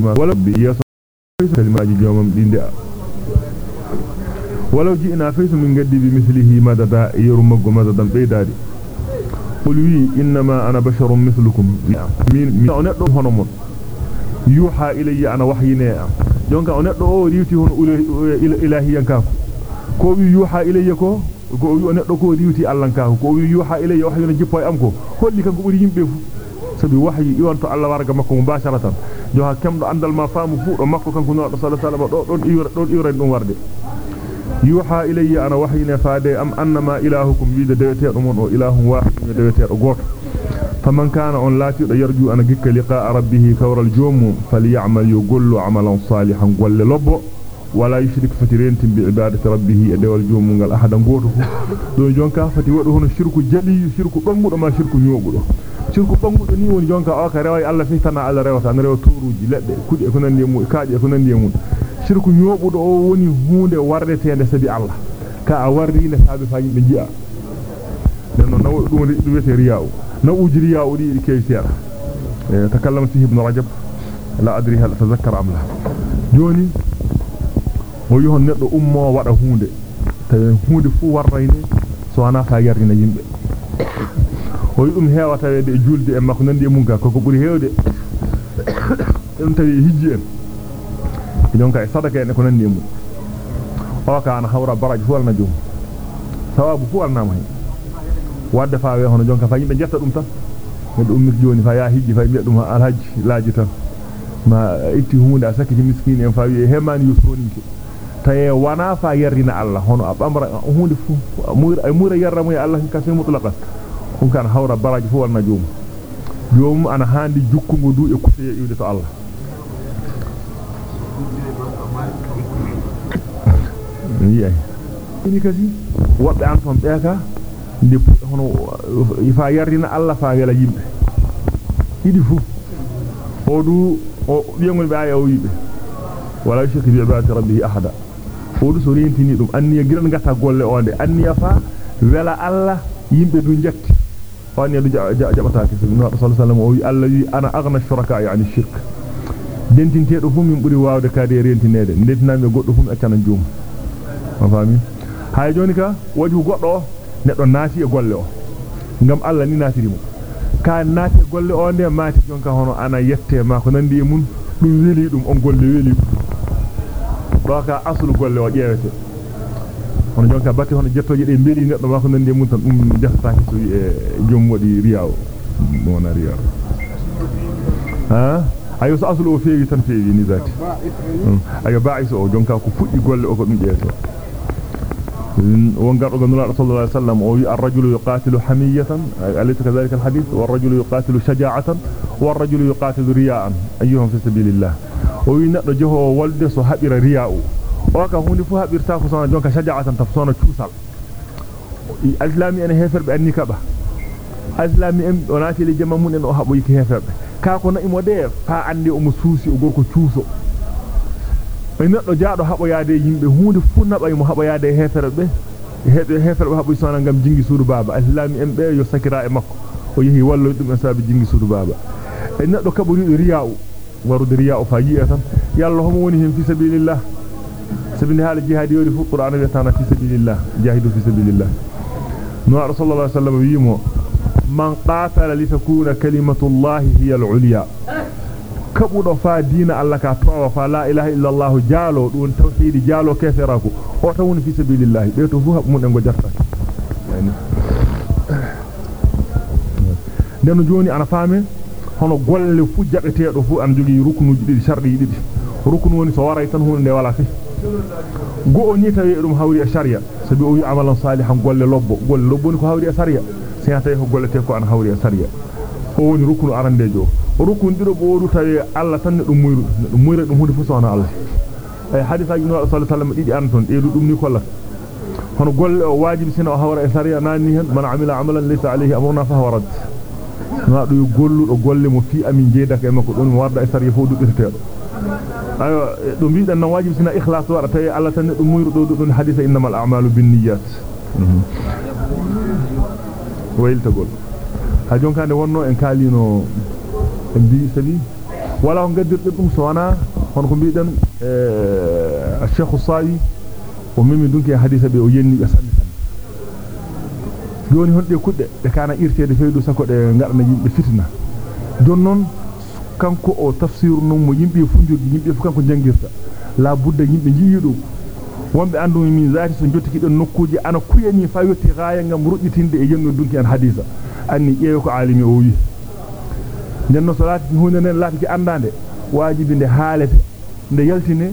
ولو بيس الماجي جومم ديندا ولو جئنا فيس من جدي بمثله مددا يرمغ مددا بيدادي قل وي انما أنا بشر مثلكم مين مين اوندو هونوم يوحى الي أنا وحي نيا دونك اوندو أو ريوتي هون الهي انكاكو كو يوحى الي كو كو اوندو كو ريوتي الله انكاكو كو يوحى الي وحي نجيبو امكو كولي كان غوري يمبي يقصد وحي يوانتو الله بارك مكو مباشرة. جوها كم دو عند المفام فوق مكو كان كنو صلى الله عليه وسلم. دون إيور دون إيور دون ورد يوحى إلي أنا وحي نفادي أم أنما إلهكم يد دوتي أمون أو إله واحد يد دوتي أقوات فمن كان أن لا تيد يرجو أن جك لقاء ربه فور الجوم فليعمل يقول عملا صالحا. قل لبو ولا يشرك فترين بعبادة ربه أدوى الجوم قال أحدا قوته. دون جون كافة وقته هنا شرك جلي شرك ضمو ما شرك نيوغلو shirku bangudo ni woni jonka o ka reway Allah fi tana Allah rewata an rewa turuji ledde kudi e ko nandi mu kaaje e ko nandi mu shirku nyobudo o woni hunde wardetende sabi Allah ka a warrine saabe fa yimbe ji'a nenno naw dum dum wete riya'u na ujriya udi kayfiyar takallama fihi ibn rajab la adri hal tazakkar am la joni o yi hon neddo ummo wada hunde tawe hunde fu warrayne so ana fa yarina yimbe yi dum heewa tawede e julde e makko nandi e munga ko ko buri heewde dum tawi hijji en jonka e sadaka en ko nandi e mun o ka ana hawra baraj fu alna jum sawabu fu alnama hen wadde fa we hono jonka fa yimbe jetta dum tan neddo ummir joni fa ya hijji fa biya dum alhaji laaji tan ma itti hunde asaki ci miskin en fa wi hemani yusoninke taye wana fa yarrina Allah hono abamra hunde fu mura mura yarra moy Allah ka fe mutlaqan kun kan hawra baraji fu walna joom joom ana handi jukkungo du e kutte iwde to Allah yiyay ini kasi wobbe an ton beeka de hono ifa yarrina Allah fa wela yimbe idi fu o du o biyangol be aya o yibe wala shirki bi ibadati rabbih ahada o du so rentini dum anniya giran gata golle onde anniya fa wela Allah yimbe du فاني لجا جا جاباتاكي صلى الله عليه وسلم أو الله أنا أغنى الشركاء يعني الشرك. دنتينتيدو فوم يمبري واود كادي رينتينيده نيتنامي غودو فوم اتانا جوم فاهمين؟ هاي جونيكا وجهو غودو نيدو ناتي غوللو غام نعم، الله ني ناتيريمو كان ناتي غوللو أو ندي ماتي جونكا هونو. أنا يتي ماكو ناندي مون دوم ويلي دوم اون غوللي ويلي. باكا أصل غوللو جيوتي hono jonka batte hono jettoje de beli neddo ma ko nandi e mun tan dum deftaaki so e jom wadi riyaw mona riyaw ha ayo so aslu o feewi tan feewi ni zati ayo ba'iso o jonka ko fuddi golle o ko dum jeeto وانقر رسول صلى الله عليه وسلم الرجل يقاتل حمية أليس كذلك الحديث والرجل يقاتل شجاعة والرجل يقاتل رياء أيهم في سبيل الله وينقر جهو والد صحابر رياء وكا هوني فو حبير تاكو صانا جونك شجاعة تفصونا توصل الإسلامي أنا هفر بأني كبه الإسلامي أم وناتي لجممون أن أحبو يكي هفر كاكو نائم ودير فا عندي أم سوسي وغوركو توسو e neddo jaado habo yaade yimbe hunde fu nabay mo habo yaade hefere be hebe hefere be habo sona ngam jingi suudu baba islami en be yo sakira e makko o yehi wallo dum en sabi jingi suudu baba e neddo kaburi riya'u warude riya'u fa yi'a tan yalla homo woni hen fi sabilillah سبيل هذا الجهاد يوري في القرآن يتعنى في سبيل الله جاهد في سبيل الله. نوع رسول الله صلى الله عليه وسلم من قاتل لتكون كلمة الله هي العليا. كبر فا دين ألاك أطراف فلا إله إلا الله جالو دون توحيد جالو كيف يراكو في سبيل الله. بيتوفوها بمون أنجو جرسك يعني. نجوني أنا فاهمين هنو قول لفو جاقتير وفو أنجوكي ركنو جديد شرقي جديد. ركنو وني سواريتان هون دي ولا فيه go ni tawi dum hawri e sharia sabi o wi amalan salihan golle lobbo golle lobbo ni ko hawri e sharia sen tawi ko golle te ko an hawri e sharia o woni ruknu arandejo rukun dido bodu tawi Allah tan dum muyru dum muyra dum hunde fu Allah ay hadithaji no sallallahu alaihi wasallam didi an ton eedu dum ni kolla hono golle o wajibi sina o hawra e sharia nani hen man amila amalan laysa alayhi amruna fa huwa rad. Na do golle mo fi amin jeedaka e makko don warda e sharia fu ayo biidan nan wajibi sina ikhlas wara tawi Allah tan ne dum muyru do don haditha innamal a'malu binniyat waylta gol ha jonkande wonno en kalino en bi sabi wala on gaddirde dum so wana hon ko biiden euh Sheikh Sawi o mimi dunki hadisa be o yenni be sanni sanni joni hon de kudde de kana irtede feydu sako de ngarna yimbe fitna don non kanko o tafsiru non mo yimbe funjurdi yimbe fu kanko jangirta la budda yimbe jiyido wonbe andu min zati so jottiki don nokkuji ana kuyani fa yotti gaaya ngam rujjitinde e yenno dunki an hadisa anni ƴeewe ko alimi o wi nenno so laati hunde nen laati andande wajibi nde haalete nde yaltine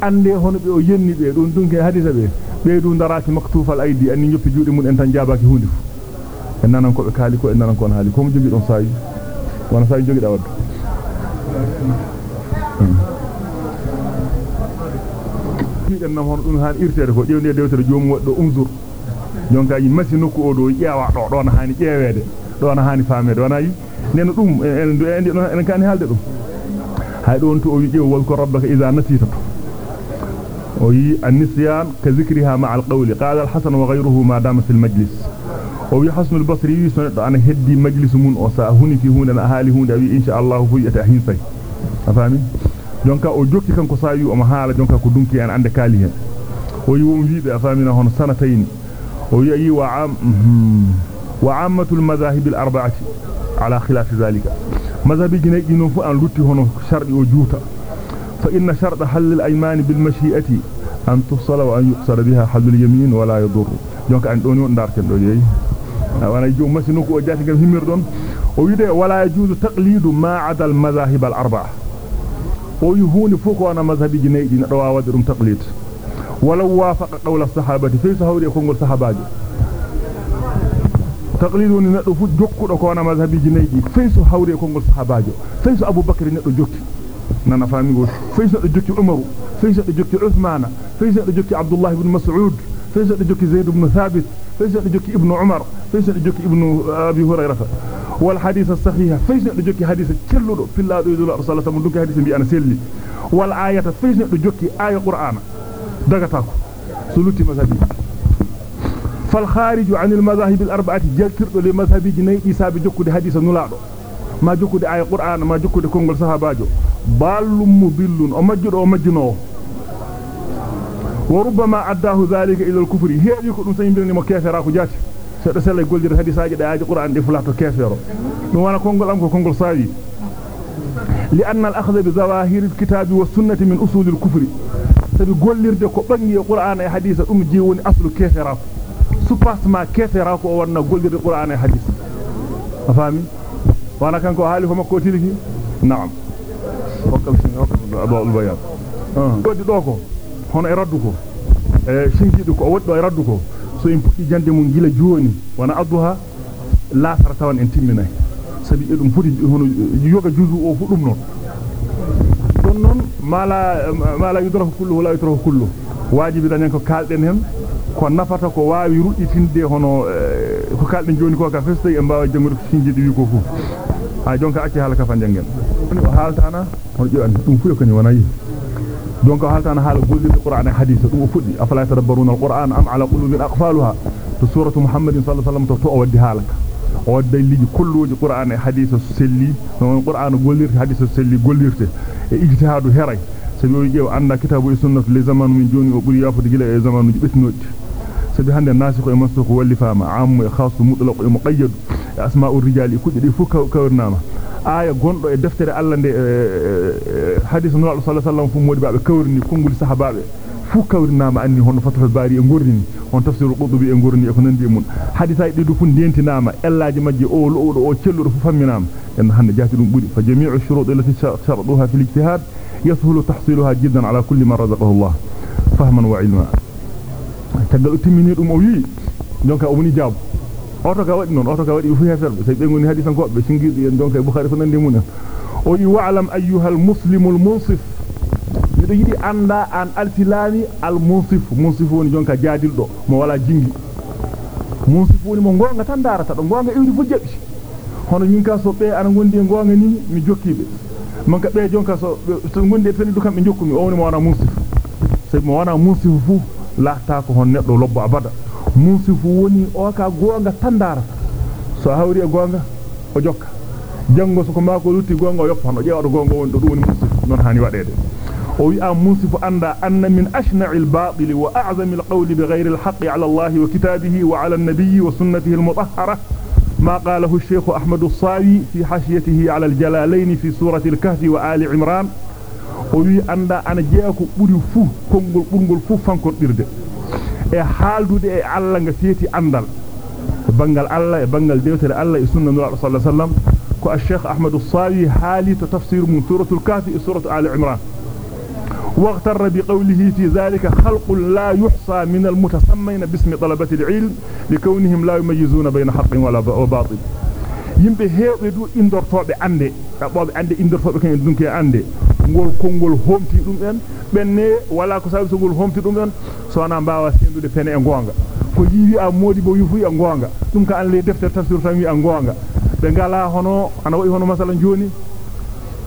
ande hono be o yenni be don dunki hadisa be be du darati maktufal aidi anni ñoppi juude mun en tan jabaki hunde fu en nanan ko be kaali ko en nanan ko on haali ko mo jogi don sayi wana sayi jogi da waddu fiiden nam hono dum haan irtede ko ƴewnde dewtere joomum waddo umzur jonka yi masi nokku o do ƴeewa do do na haani ƴeewede do na haani faamede wana yi neno dum en en en kan haalde dum hay don to o wi ƴeew wal ko rabbaka idha nasita o yi an-nisyan ka zikriha ma'a al-qawli qala al-hasan wa ghayruhu ma dama fil majlis o wi hasan al-basri wi so do ana heddi majlis mun o sa huni fi hunde na haali hunde wi insha Allah fu yata hinsay afami jonka o jokki kanko sawi o ma haala jonka ko dunki en ande kaali hen o yi won wiibe afamina hono sanatayn o yi wa am wa ammatul madahib al arba'ati ala khilaf zalika madhabi jinay dino fu an lutti hono shardi o juuta fa inna sharda hal al ayman bil mashi'ati an tufsala wa an yuqsara biha hal al yamin wa la yadur jonka an doni on darten do yeyi wana joom masino ko jati gam himmir don o wiide wala yajuzu taqlidu ma ada al madahib al arba'a ويهون فوق وأنا مذهب جنيد روا ودرم تقليد. ولو وافق قول الصحابة في سهور يكون قول صحاباجي تقليدون ندفو جوكو دوكو أنا مذهب جنيد في سهور يكون قول في سهور أبو بكر ندفو جوكي. نانا فاهمي في سهور جوكي عمر. في سهور جوكي عثمان. في سهور جوكي عبد الله بن مسعود. في سهور جوكي زيد بن ثابت. Ibn umar fi so do jokki ibn abi hurairah والحديث الصحيح فيش ندو جوكي حديث كيلودو في الله دو الله صلى الله عليه وسلم حديث بي أنا سيلي والآية فيش ندو جوكي آية قران دغتاكو سلوتي مذهبي. فالخارج عن المذاهب الأربعة جلتردو لمذهب جني عيسى بجوكو حديث نولادو. ما جوكو آية قران ما جوكو كونغول صحاباجو. بالم مجدو أو مجنو وربما اداه ذلك إلى الكفر هي يكون سيمبرني مو كيفراكو جاتي seddo sele goldir hadisaaji daaji qur'an di fulato kefero dum wana kongol am ko kongol sawi li anna al-akhdh bi zawahir al-kitab wa sunnati min usul al-kufr sabi gollirde ko bangi qur'an e hadisa dum ji woni aslu kefera supasma kefera ko wonna gollirde qur'an e hadisa afami wana kanko haali ko makko tiliki na'am hokkam sin hokkam abul bayan ah wodi do ko hono e raddu ko e shinkido ko woddo e raddu ko so en puddi jande mun gila joni wana adduha la tar tawan en timminay sabi edum fudi hono yoga juzu o fu dum non don non mala mala yudrafu kullu wala yutrafu kullu wajibi dañan ko kalden hen ko nafata ko waawi rudditinde hono ko kalden joni ko ka festa e mbaawa jangude ko sinjidi wi ko fu ha jonka acci halaka fa jangen o haltana on joan dum fu ko ni wana yi دونك حالتان حال قول دي القرآن حديثه دو فدي. أفلا يتدبرون القرآن أم على قلوب أقفالها؟ سورة محمد صلى الله عليه وسلم تو اودي حالك أودي لي كلوجي قرآن حديثه سلي. من قران غولير حديثه سلي غوليرته اجتهاد هري. سيو جيو إيه؟ اندا كتاب السنة لزمان من جوني وبري يافد جلا إيه زمانو جي بتنوج سبي هاندي ناسخ ومسخ ولفا عام خاص مطلق مقيد. أسماء الرجال كودي فوكا كورنامة. Aya gondo e deftere Allah nde hadith nulaado sallallahu alaihi wasallam fu modi baabe kawrni kongul sahabaabe fu kawrinama anni hono fatul bari e ngornini on tafsiru qudubi e ngorni e ko nandi mun hadisa di du fu dentinama ellaaji majje o lodo o celludo fu famminama en hande jati dum budi fa jami'u shurut allati sharaduha fil ijtihad yasahulu tahsiluha jiddan ala kulli man razaqahu Allah fahman wa ilma tagal timmini dum o wi donc o woni jabu oto ka wadi non oto ka wadi fu heferbe sey be ngoni hadisan ko be singidi en donc bukhari ko nandi mun o yi wa'lam ayyuhal muslimul munsif mido yidi anda an altilani al munsif munsif woni jonka jaadildo mo wala jingi munsif woni mo gonga tan darata do gonga iwdi fu jebbi hono yinka so be ana gondi gonga ni mi jokkibe man ka be jonka so so gondi feni du kambe jokkumi o woni mo wana munsif sey mo wana munsif fu laata ko hon neddo lobbo abada munsif woni o ka gonga tan darata so hawri e gonga o jokka jango so ko mako lutti gonga o yoppano jeewdo gonga won do woni munsif non hani wadede o wi am munsif anda anna min ashna'il batil wa a'zamil qawli bighayri al-haqqi 'ala Allah wa kitabihi wa 'ala an-nabiy wa sunnatihi al-mutahhara ما قاله الشيخ أحمد الصاوي في حاشيته على الجلالين في سورة الكهف وآل عمران وي أندا أنا جاكو بودي فو كونغول بونغول فو فانكور ديرده e haaldude e Allah nga seeti andal bangal Allah e bangal dewtere Allah e sunna nura sallallahu alaihi wasallam ko al-sheikh Ahmad as-Sawi hali to tafsir min suratul kahfi e suratu Ali Imran واغتر بقوله في ذلك خلق لا يحصى من المتسمين باسم طلبة العلم لكونهم لا يميزون بين حق ولا باطل yimbe heewbe du indortobe ande taboobe ande indortobe kan dunki ande ngol kongol homti dum en benne wala ko sabi so ngol homti dum en so na mbaawa sendude pene e gonga ko yiwi a modi bo yufu e gonga dum ka an le defter tafsir tan wi a gonga be ngala hono ana wayi hono masalan joni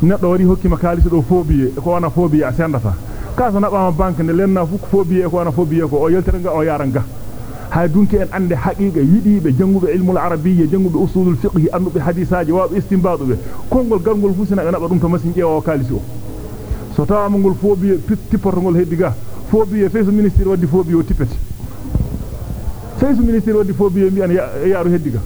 neddo wari hokkima kalisi do fobiye ko wana fobiye a sendata kaso nabama banque ne lenna fu fobiye ko wana fobiye ko o yeltere nga o yaranga ilmul arabiyya jangube usulul fiqh andube hadisaaji wa istinbadube kongol gargol fu sina naba dum to masin jeewo kalisi o so tawama ngol fobiye tipportogol heddiga fobiye feeso ministre waddi fobiye o tippete feeso ministre waddi fobiye mbi an yaaru heddiga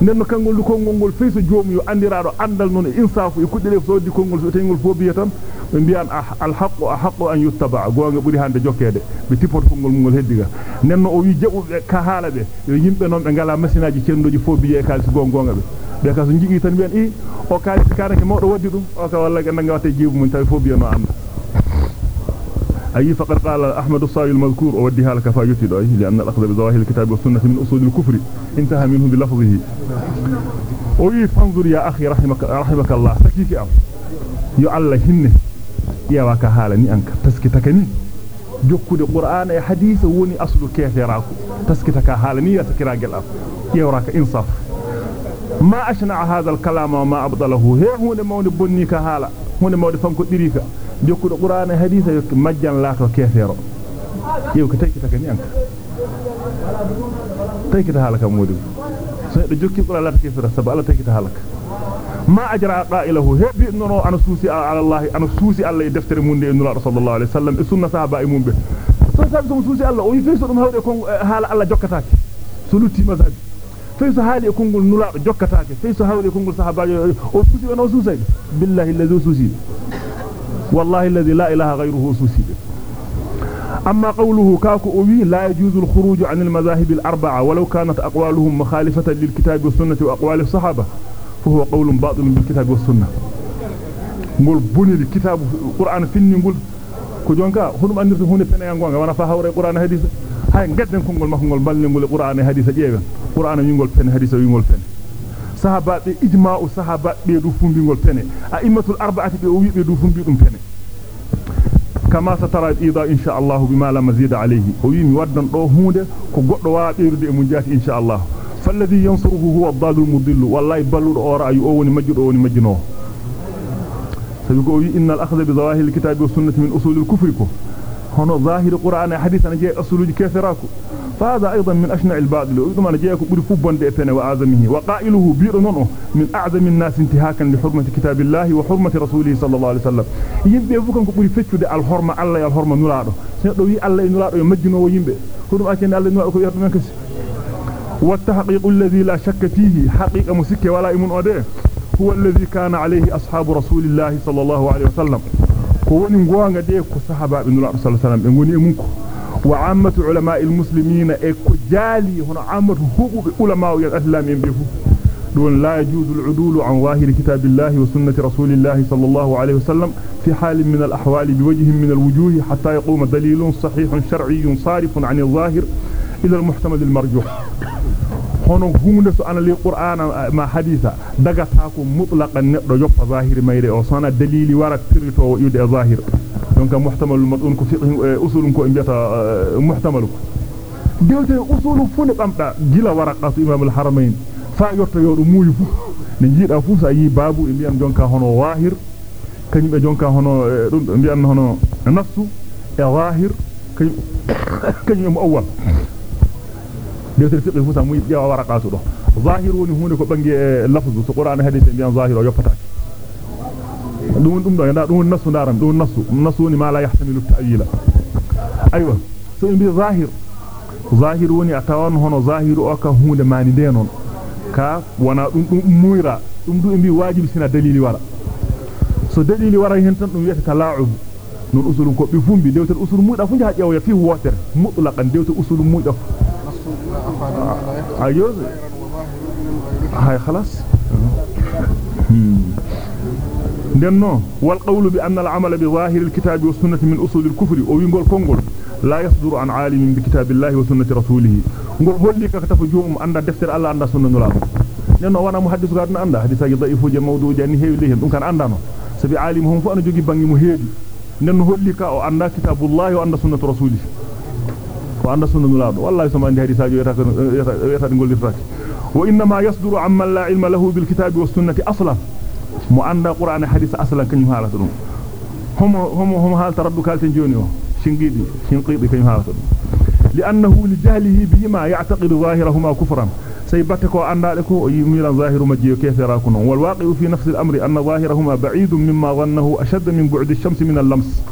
nenno kangol du kongol ngol feeso joomu yo andiraado andal non insafu e kuddire so waddi kongol so tengol fobiye tan be mbiyan al haqqu haqqu an yuttaba gonga buri hande jokkede be tippoto kongol mungol heddiga nenno o wi jabube ka haala be yo yimbe non be ngala masinaji cendoji fobiye e kalsi gongonga be be ka so jigi tan biyan i o kalsi kanake mawdo waddi dum o ka walla ga nanga wata jibu mun tawi fobiye no anda أي فقد قال أحمد الصاوي المذكور أوديها لك فايتي أي لأن الأخذ بظواهر الكتاب والسنة من أصول الكفر انتهى منه بلفظه أي فانظر يا أخي رحمك, رحمك الله سكيك أم يعلى هنه يا واك حالني أنك تسكتكني jokkude qur'ana e hadith woni aslu keferaku taskitaka halani ya takiragel am yawraka insaf ma ashna hadha al-kalam wa ma abdalahu he hunde mawde bonni ka hala hunde mawde fanko dirika jokkude qur'ana e hadith yok majjan lato kefero yew ko taykitaka ni anka taykita halaka modi so do jokki qur'ana lato kefero sabu Allah taykita halaka ما أجرى قائله. هبي إنه أنا سوسي على الله. أنا سوسي الله. يدفتر من إنه صلى الله عليه وسلم. السنة صحابة إمون به سوسي سوسي الله. ويفيسو دم هاو يكون حال الله جوكتاك. سلوتي مذهب فيسو حال يكون نلا جوكتاك. فيسو حال يكون صحابة وسوسي وأنا سوسي. بالله الذي سوسي. والله الذي لا إله غيره سوسي. أما قوله كاكو أوي لا يجوز الخروج عن المذاهب الأربعة ولو كانت أقوالهم مخالفة للكتاب والسنة وأقوال الصحابة. فهو قول باطل بالكتاب والسنة. مول بني الكتاب القرآن فيني نقول كجونكا هنم أن نرسل هوني فينا ينقوانك وأنا فهو رأي قرآن هديث هاي نقدن كون قول مخون قول بل نقول قرآن هديث جيبا. قرآن ينقل فين هديث وينقل فين صحابات إجماع صحابات بيدوفون بيقول فين أئمة الأربعة بيدوفون بيقول فين كما سترى الإيضاء إن شاء الله بما لا مزيد عليه. هو يمي ودن روهون ده كو قطوا إن شاء الله. فالذي ينصره هو الضال المضل. والله بلد اور أي أو وني مجد وني مجنو. سبيقوا إن الأخذ بظواهر الكتاب والسنة من أصول الكفر كو. هنا ظاهر القران حديث أنا جاي أصول كفراكو فهذا أيضا من أشنع الباطل. أيضا أنا جاي بودي فوبونde epene واعظمه وقائله بيرنو من أعظم الناس انتهاكا لحرمة كتاب الله وحرمة رسوله صلى الله عليه وسلم. fu kan ko buri feccude al horma Allah e al horma nulaado se do wi Allah e nulaado e majjino yimbe hurum والتحقيق الذي لا شك فيه حقيقة مسكة ولا إمن أده هو الذي كان عليه أصحاب رسول الله صلى الله عليه وسلم. كوني نغوانغا دي كو صحابة بن الله صلى الله عليه وسلم jali hono ammatu hubube ulama al islam en be fu دون لا يجوز العدول عن ظاهر كتاب الله وسنة رسول الله صلى الله عليه وسلم في حال من الأحوال بوجه من الوجوه حتى يقوم دليل صحيح شرعي صارف عن الظاهر إلى المحتمل المرجوح. Hono hunde so ana li qur'ana ma haditha daga ta ko mutlaqan neddo joppa zahiri mayre o sona dalili wara tirito yude zahir donc muhtamal madun ko fiqh usul ko biata muhtamal ko dewte usul fune bamda gila waraqatu imam al-haramain fa yotta yodo muuyi fu ne jiida fu sa yi babu e mbiyam jonka hono wahir kanyum be jonka hono dum mbiyam hono nafsu e zahir kanyum mu awwal dewtere fiqh fu sa muy jeewa waraqatu do zahir woni hunde ko bangi e lafzu so qur'an hadith mbiyam zahir o yoppata dum dum do yanda dum nasu daram dum nasu nasu ni ma la yahtamilu ta'wila aywa so mbi zahir zahir atawan hono zahiru o ka hunde mani de non ka wana dum dum muira dum du mbi wajibi sina dalili wara so dalili wara hen tan dum wiyata tala'ub non usulun ko bi fumbi dewtel usul muida fu jaa ƴewya fi wotere mutlaqan dewtel usul muida عجوز؟ هاي خلاص. لأنه والقول بأن العمل بظاهر الكتاب والسنة من أصول الكفر أو ينقل كونغول لا يصدر عن عالم بكتاب الله وسنة رسوله. نقول هل لك كتف جوم أن دفتر الله عند سنة نلاب لأنه وأنا محدث قادنا عنده حديثة يضعيفه جاء موضوع جاني هيو ليهن إن كان عندنا سبي عالمهم فأنا جوجي بانجي مهيدي. لأنه هل لك أو أن كتاب الله وأن سنة رسوله. Ko anda sunna nula wallahi sama andi hadisaaji yata yata ngolirtaki wa inna ma yasduru amman la ilma lahu bil kitabi was sunnati aslan mo anda qur'an hadith aslan kanyum halata dum homo homo homo halta raddu kalten joni o shingidi shinqidi kanyum halata dum لأنه لجهله بما يعتقد ظاهرهما كفرا سيبتك أن ذلك يميل ظاهر مجيء كيف يراكن والواقع في نفس الأمر أن ظاهرهما بعيد مما ظنه أشد من بعد الشمس من اللمس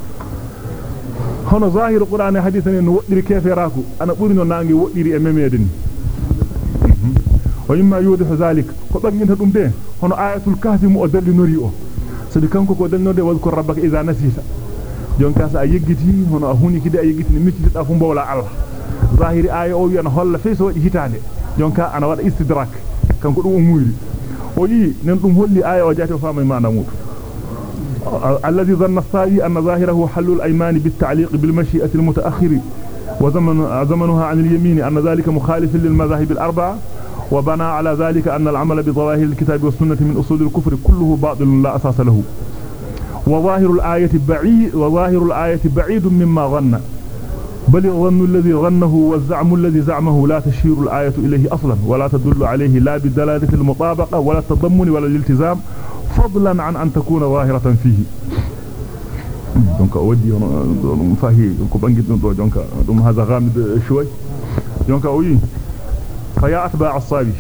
هنا ظاهر القرآن حديثا أنه وقدر كيف يراكو أنا أقول نانجي وقدر أمامي وإما يوضح ذلك كبغين هدوم ده هنا آية الكهف مؤذل نريئه سبي كانكو كودل نودي واذكر ربك إذا yeggiti ni mitti da fu mbawla Allah zahiri aya o wi'an holla fe so wadi hitande jonka ana wada istidrak kanko dum umuri o yi nen dum holli aya o jati o famay maana mudu dhanna as-sa'i anna zahirahu halul ayman bit-ta'liq bil-mashi'ati al-muta'akhir wa zaman zamanuha 'an al-yamin anna dhalika mukhalif lil-madhahib al-arba'a وبنى على ذلك أن العمل بظواهر الكتاب والسنة من أصول الكفر كله باطل لا أساس له. وظاهر الآية بعيد وظاهر الآية بعيد مما ظن. بل الظن الذي ظنه والزعم الذي زعمه لا تشير الآية إليه أصلا ولا تدل عليه لا بدلالة المطابقة ولا التضمن ولا الالتزام فضلا عن أن تكون ظاهرة فيه دونك اودي فاهي كو بانغي دون دونك دوم هذا غامض شوي دونك وي فيا اتباع الصابي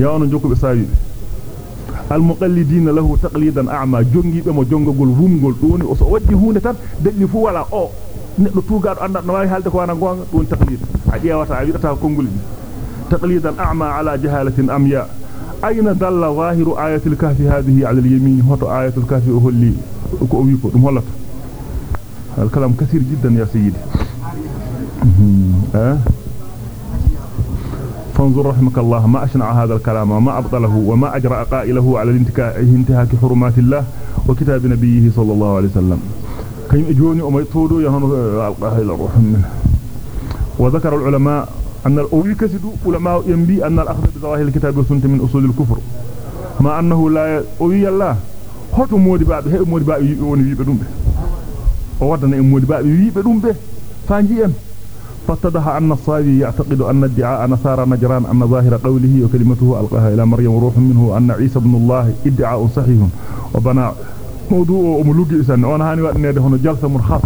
يا اون جوكو بسابي المقلدين له تقليدا اعمى جونغيبه mo jongogol wumgol doni o so waddi hunde tan delli fu wala o neddo tugaado anda no wawi halde ko wana gonga don taqlid a ƴewata a widata kongol ni taqlidan a'ma ala jahalatin amya zahiru ayatil kahfi hadhihi ala al-yamin hoto ayatul kahfi o holli ko wi ko dum hollata الكلام كثير جدا يا سيدي. أه؟ فانظر رحمك الله ما أشنع هذا الكلام وما أبطله وما أجرأ قائله على الانتهاك حرمات الله وكتاب نبيه صلى الله عليه وسلم. كم يجوني أما يطودوا يهنوا ألقاه إلى الروح منه. وذكر العلماء أن الأولي كسد علماء ينبي أن الأخذ بظواهر الكتاب والسنة من أصول الكفر. ما أنه لا أولي الله hoto modi baabe he modi yibe woni wiibe dum be o wadana e modi baabe wiibe dum en فاتضح أن الصابي يعتقد أن ادعاء نصارى نجران أن ظاهر قوله وكلمته ألقاها إلى مريم وروح منه أن عيسى بن الله ادعاء صحيح. وبنى موضوع أملوك إسان. وأنا هاني وقت نيده هنا جلسة من خاص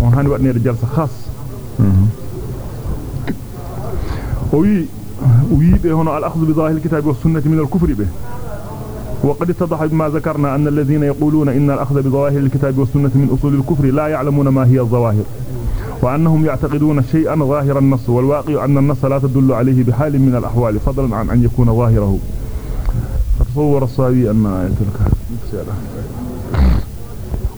وأنا هاني وقت نيده جلسة خاص. وي هنا الأخذ بظاهر الكتاب والسنة من الكفر به. وقد اتضح بما ذكرنا أن الذين يقولون إن الأخذ بظواهر الكتاب والسنة من أصول الكفر لا يعلمون ما هي الظواهر وأنهم يعتقدون شيئا ظاهر النص والواقع أن النص لا تدل عليه بحال من الأحوال فضلا عن أن يكون ظاهره. فتصور الصاوي أن الكهف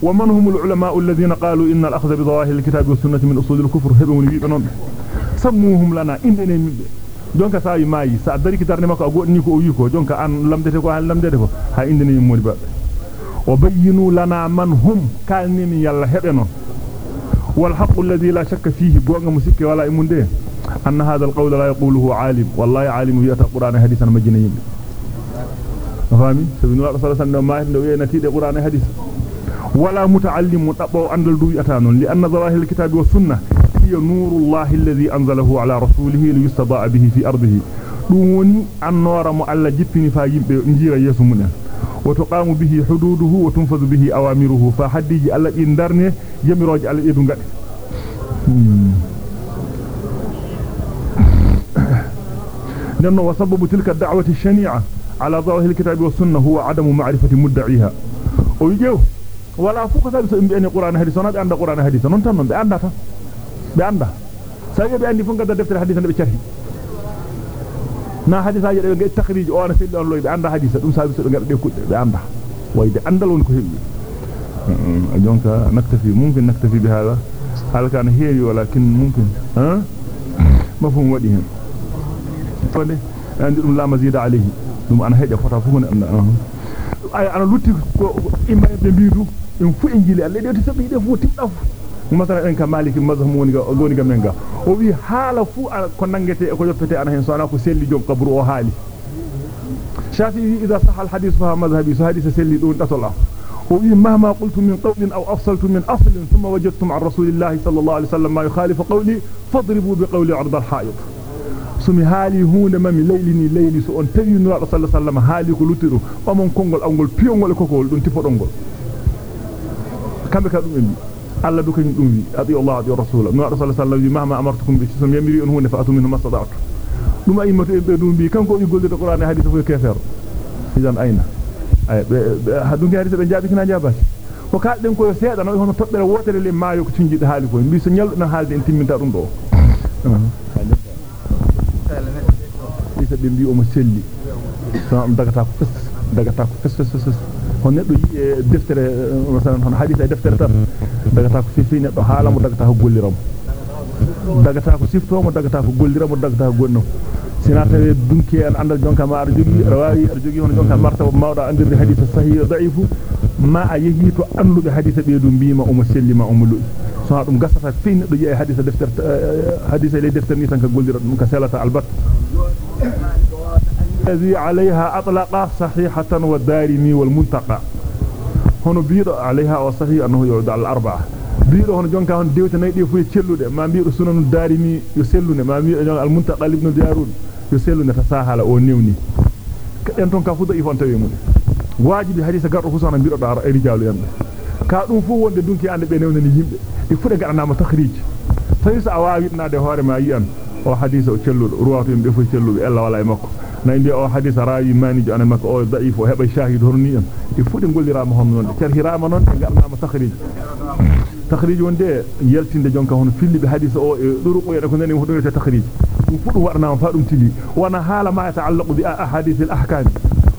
ومن هم العلماء الذين قالوا إن الأخذ بظواهر الكتاب والسنة من أصول الكفر؟ هبهم لبيبنون سموهم لنا إنني من jonka sa yi mayi sa dari ki darne mako godni ko o wi ko jonka an lamdete ko han lamdete ko ha indini modi babbe wa bayyinu lana man hum kalni yalla hebe non wal haqqu alladhi la shakka fihi gonga musike wala imunde an hadha al qawl la yaquluhu alim wallahi alim yata qur'an hadithan majniyyin fami sabinu sallallahu alaihi wasallam ma hinde wi natide qur'an hadith wala mutaallim dabbo andal du yata non هي نور الله الذي أنزله على رسوله ليستضاء به في أرضه. دوني النور مؤلا جبني فايب نجير يسمنا وتقام به حدوده وتنفذ به أوامره. فحديج ألا إندرني يمروج ألا إدن قد (clears throat) لأنه وسبب تلك الدعوة الشنيعة على ظاهر الكتاب والسنة هو عدم معرفة مدعيها. ويجيو ولا فوق إن بأن قرآن حديث ونبأن قرآن حديث. ننتظر بأن بأنده سيئ بأني فنقد دفتر حديثا بيشاري نا حديثا يجب التخريج أو أنا سيئ لأنه بأنده حديثا دون سابسة بأنده وإذا أنده لونك هلي أجونك نكتفي ممكن نكتفي بهذا. هذا كان هيري ولكن ممكن ها؟ مفهوم وديهم فلي عندي لا مزيد عليه. دوم أنا هيدا فتافون أنا أه. أنا لوتي إما يبدو إن فو إنجيلي الذي يتسبه إذا فو تبدأ فو مثلا ان كان مالك مذهمون غوني غمنغا أو وي حاله فو كو نانغتي اكو يوبتي أنا هين سونا كو سيلي جوم قبر أو حالي شافي اذا صح الحديث فهو مذهبي حديث سيلي دون تطلع وي مهما قلت من قول أو افصلت من اصل ثم وجدتم عن رسول الله صلى الله عليه وسلم ما يخالف قولي فاضربوا بقول عرض الحائط sumi hali hunde mami layli ni layli so on tawi nura do sallallahu alaihi wasallam hali ko lutiru amon kongol awgol piongol e kokol dun tipodongol kambe ka alla du kany dum wi ati Allah ati rasul no rasul sallallahu alaihi mahma amartukum bi sum yamiri on hunde fa'atu minhu masada'tu dum ay matu be dum bi kanko wi golde qur'an e hadith fu kefer idan ayna ay bi hadith be jaabi kina jaabati ko kalden ko seeda no hono tobbere wotere le maayo ko cinjide haali ko mbi so nyaldo na haalde en timminta dum do isa be mbi o mo selli so am dagata ko fes dagata ko fes fes fes hon neddo yi e deftere masalan hon hadith e deftere tan dagata ko fifi neddo haala mo dagata ko golliram dagata ko sifto mo dagata ko golliram mo dagata ko gonno sina tawe dunki en andal jonka ma ar jogi rawawi ar jogi hono jonka martaba mawda andirde hadith sahih da'if ma a yehi to andube hadith be dum bima o mo sellima o mo lu so dum gasata fi neddo yi e hadith deftere hadith le deftere ni tan ka gollira dum ka selata albat الذي عليها أطلق صحيحة والدارمي والمنتقى. هنا بيرو عليها وصحيح أنه يعود على الأربعة. بيرو هنا جونكا هنا ديوت نيدي فوي تشلود ما بيرو سنن الدارمي يسلون ما بيرو المنتقى لابن ديارون يسلون تساهل أو نيوني en ton ka fu da ifon tawi mun wajibi hadisa gardo fu sona biro dara ay rijalu yambe ka dum fu wonde dunki ande be newnani yimbe e yimbe fu celludo ella wala e makko na indi o hadith rawi manijo ana makko o da'if o heba shahid horni en e fudi gollirama hon non terhirama non e garnama takhrij takhrij wonde yeltinde jonka hono fillibe hadith o e duruqo yede ko nani hodo te takhrij dum fudu warnama fa dum tili wana hala ma ta'allaqu bi ahadith al ahkam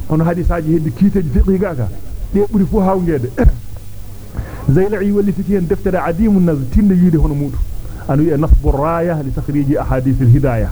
hono hadithaji heddi kiteji fiqhi gaga de buri fu hawngede zailai walli fitiyen deftere adimun naz tinde yide hono mudu أن ينصب الراية لتخريج أحاديث الهداية.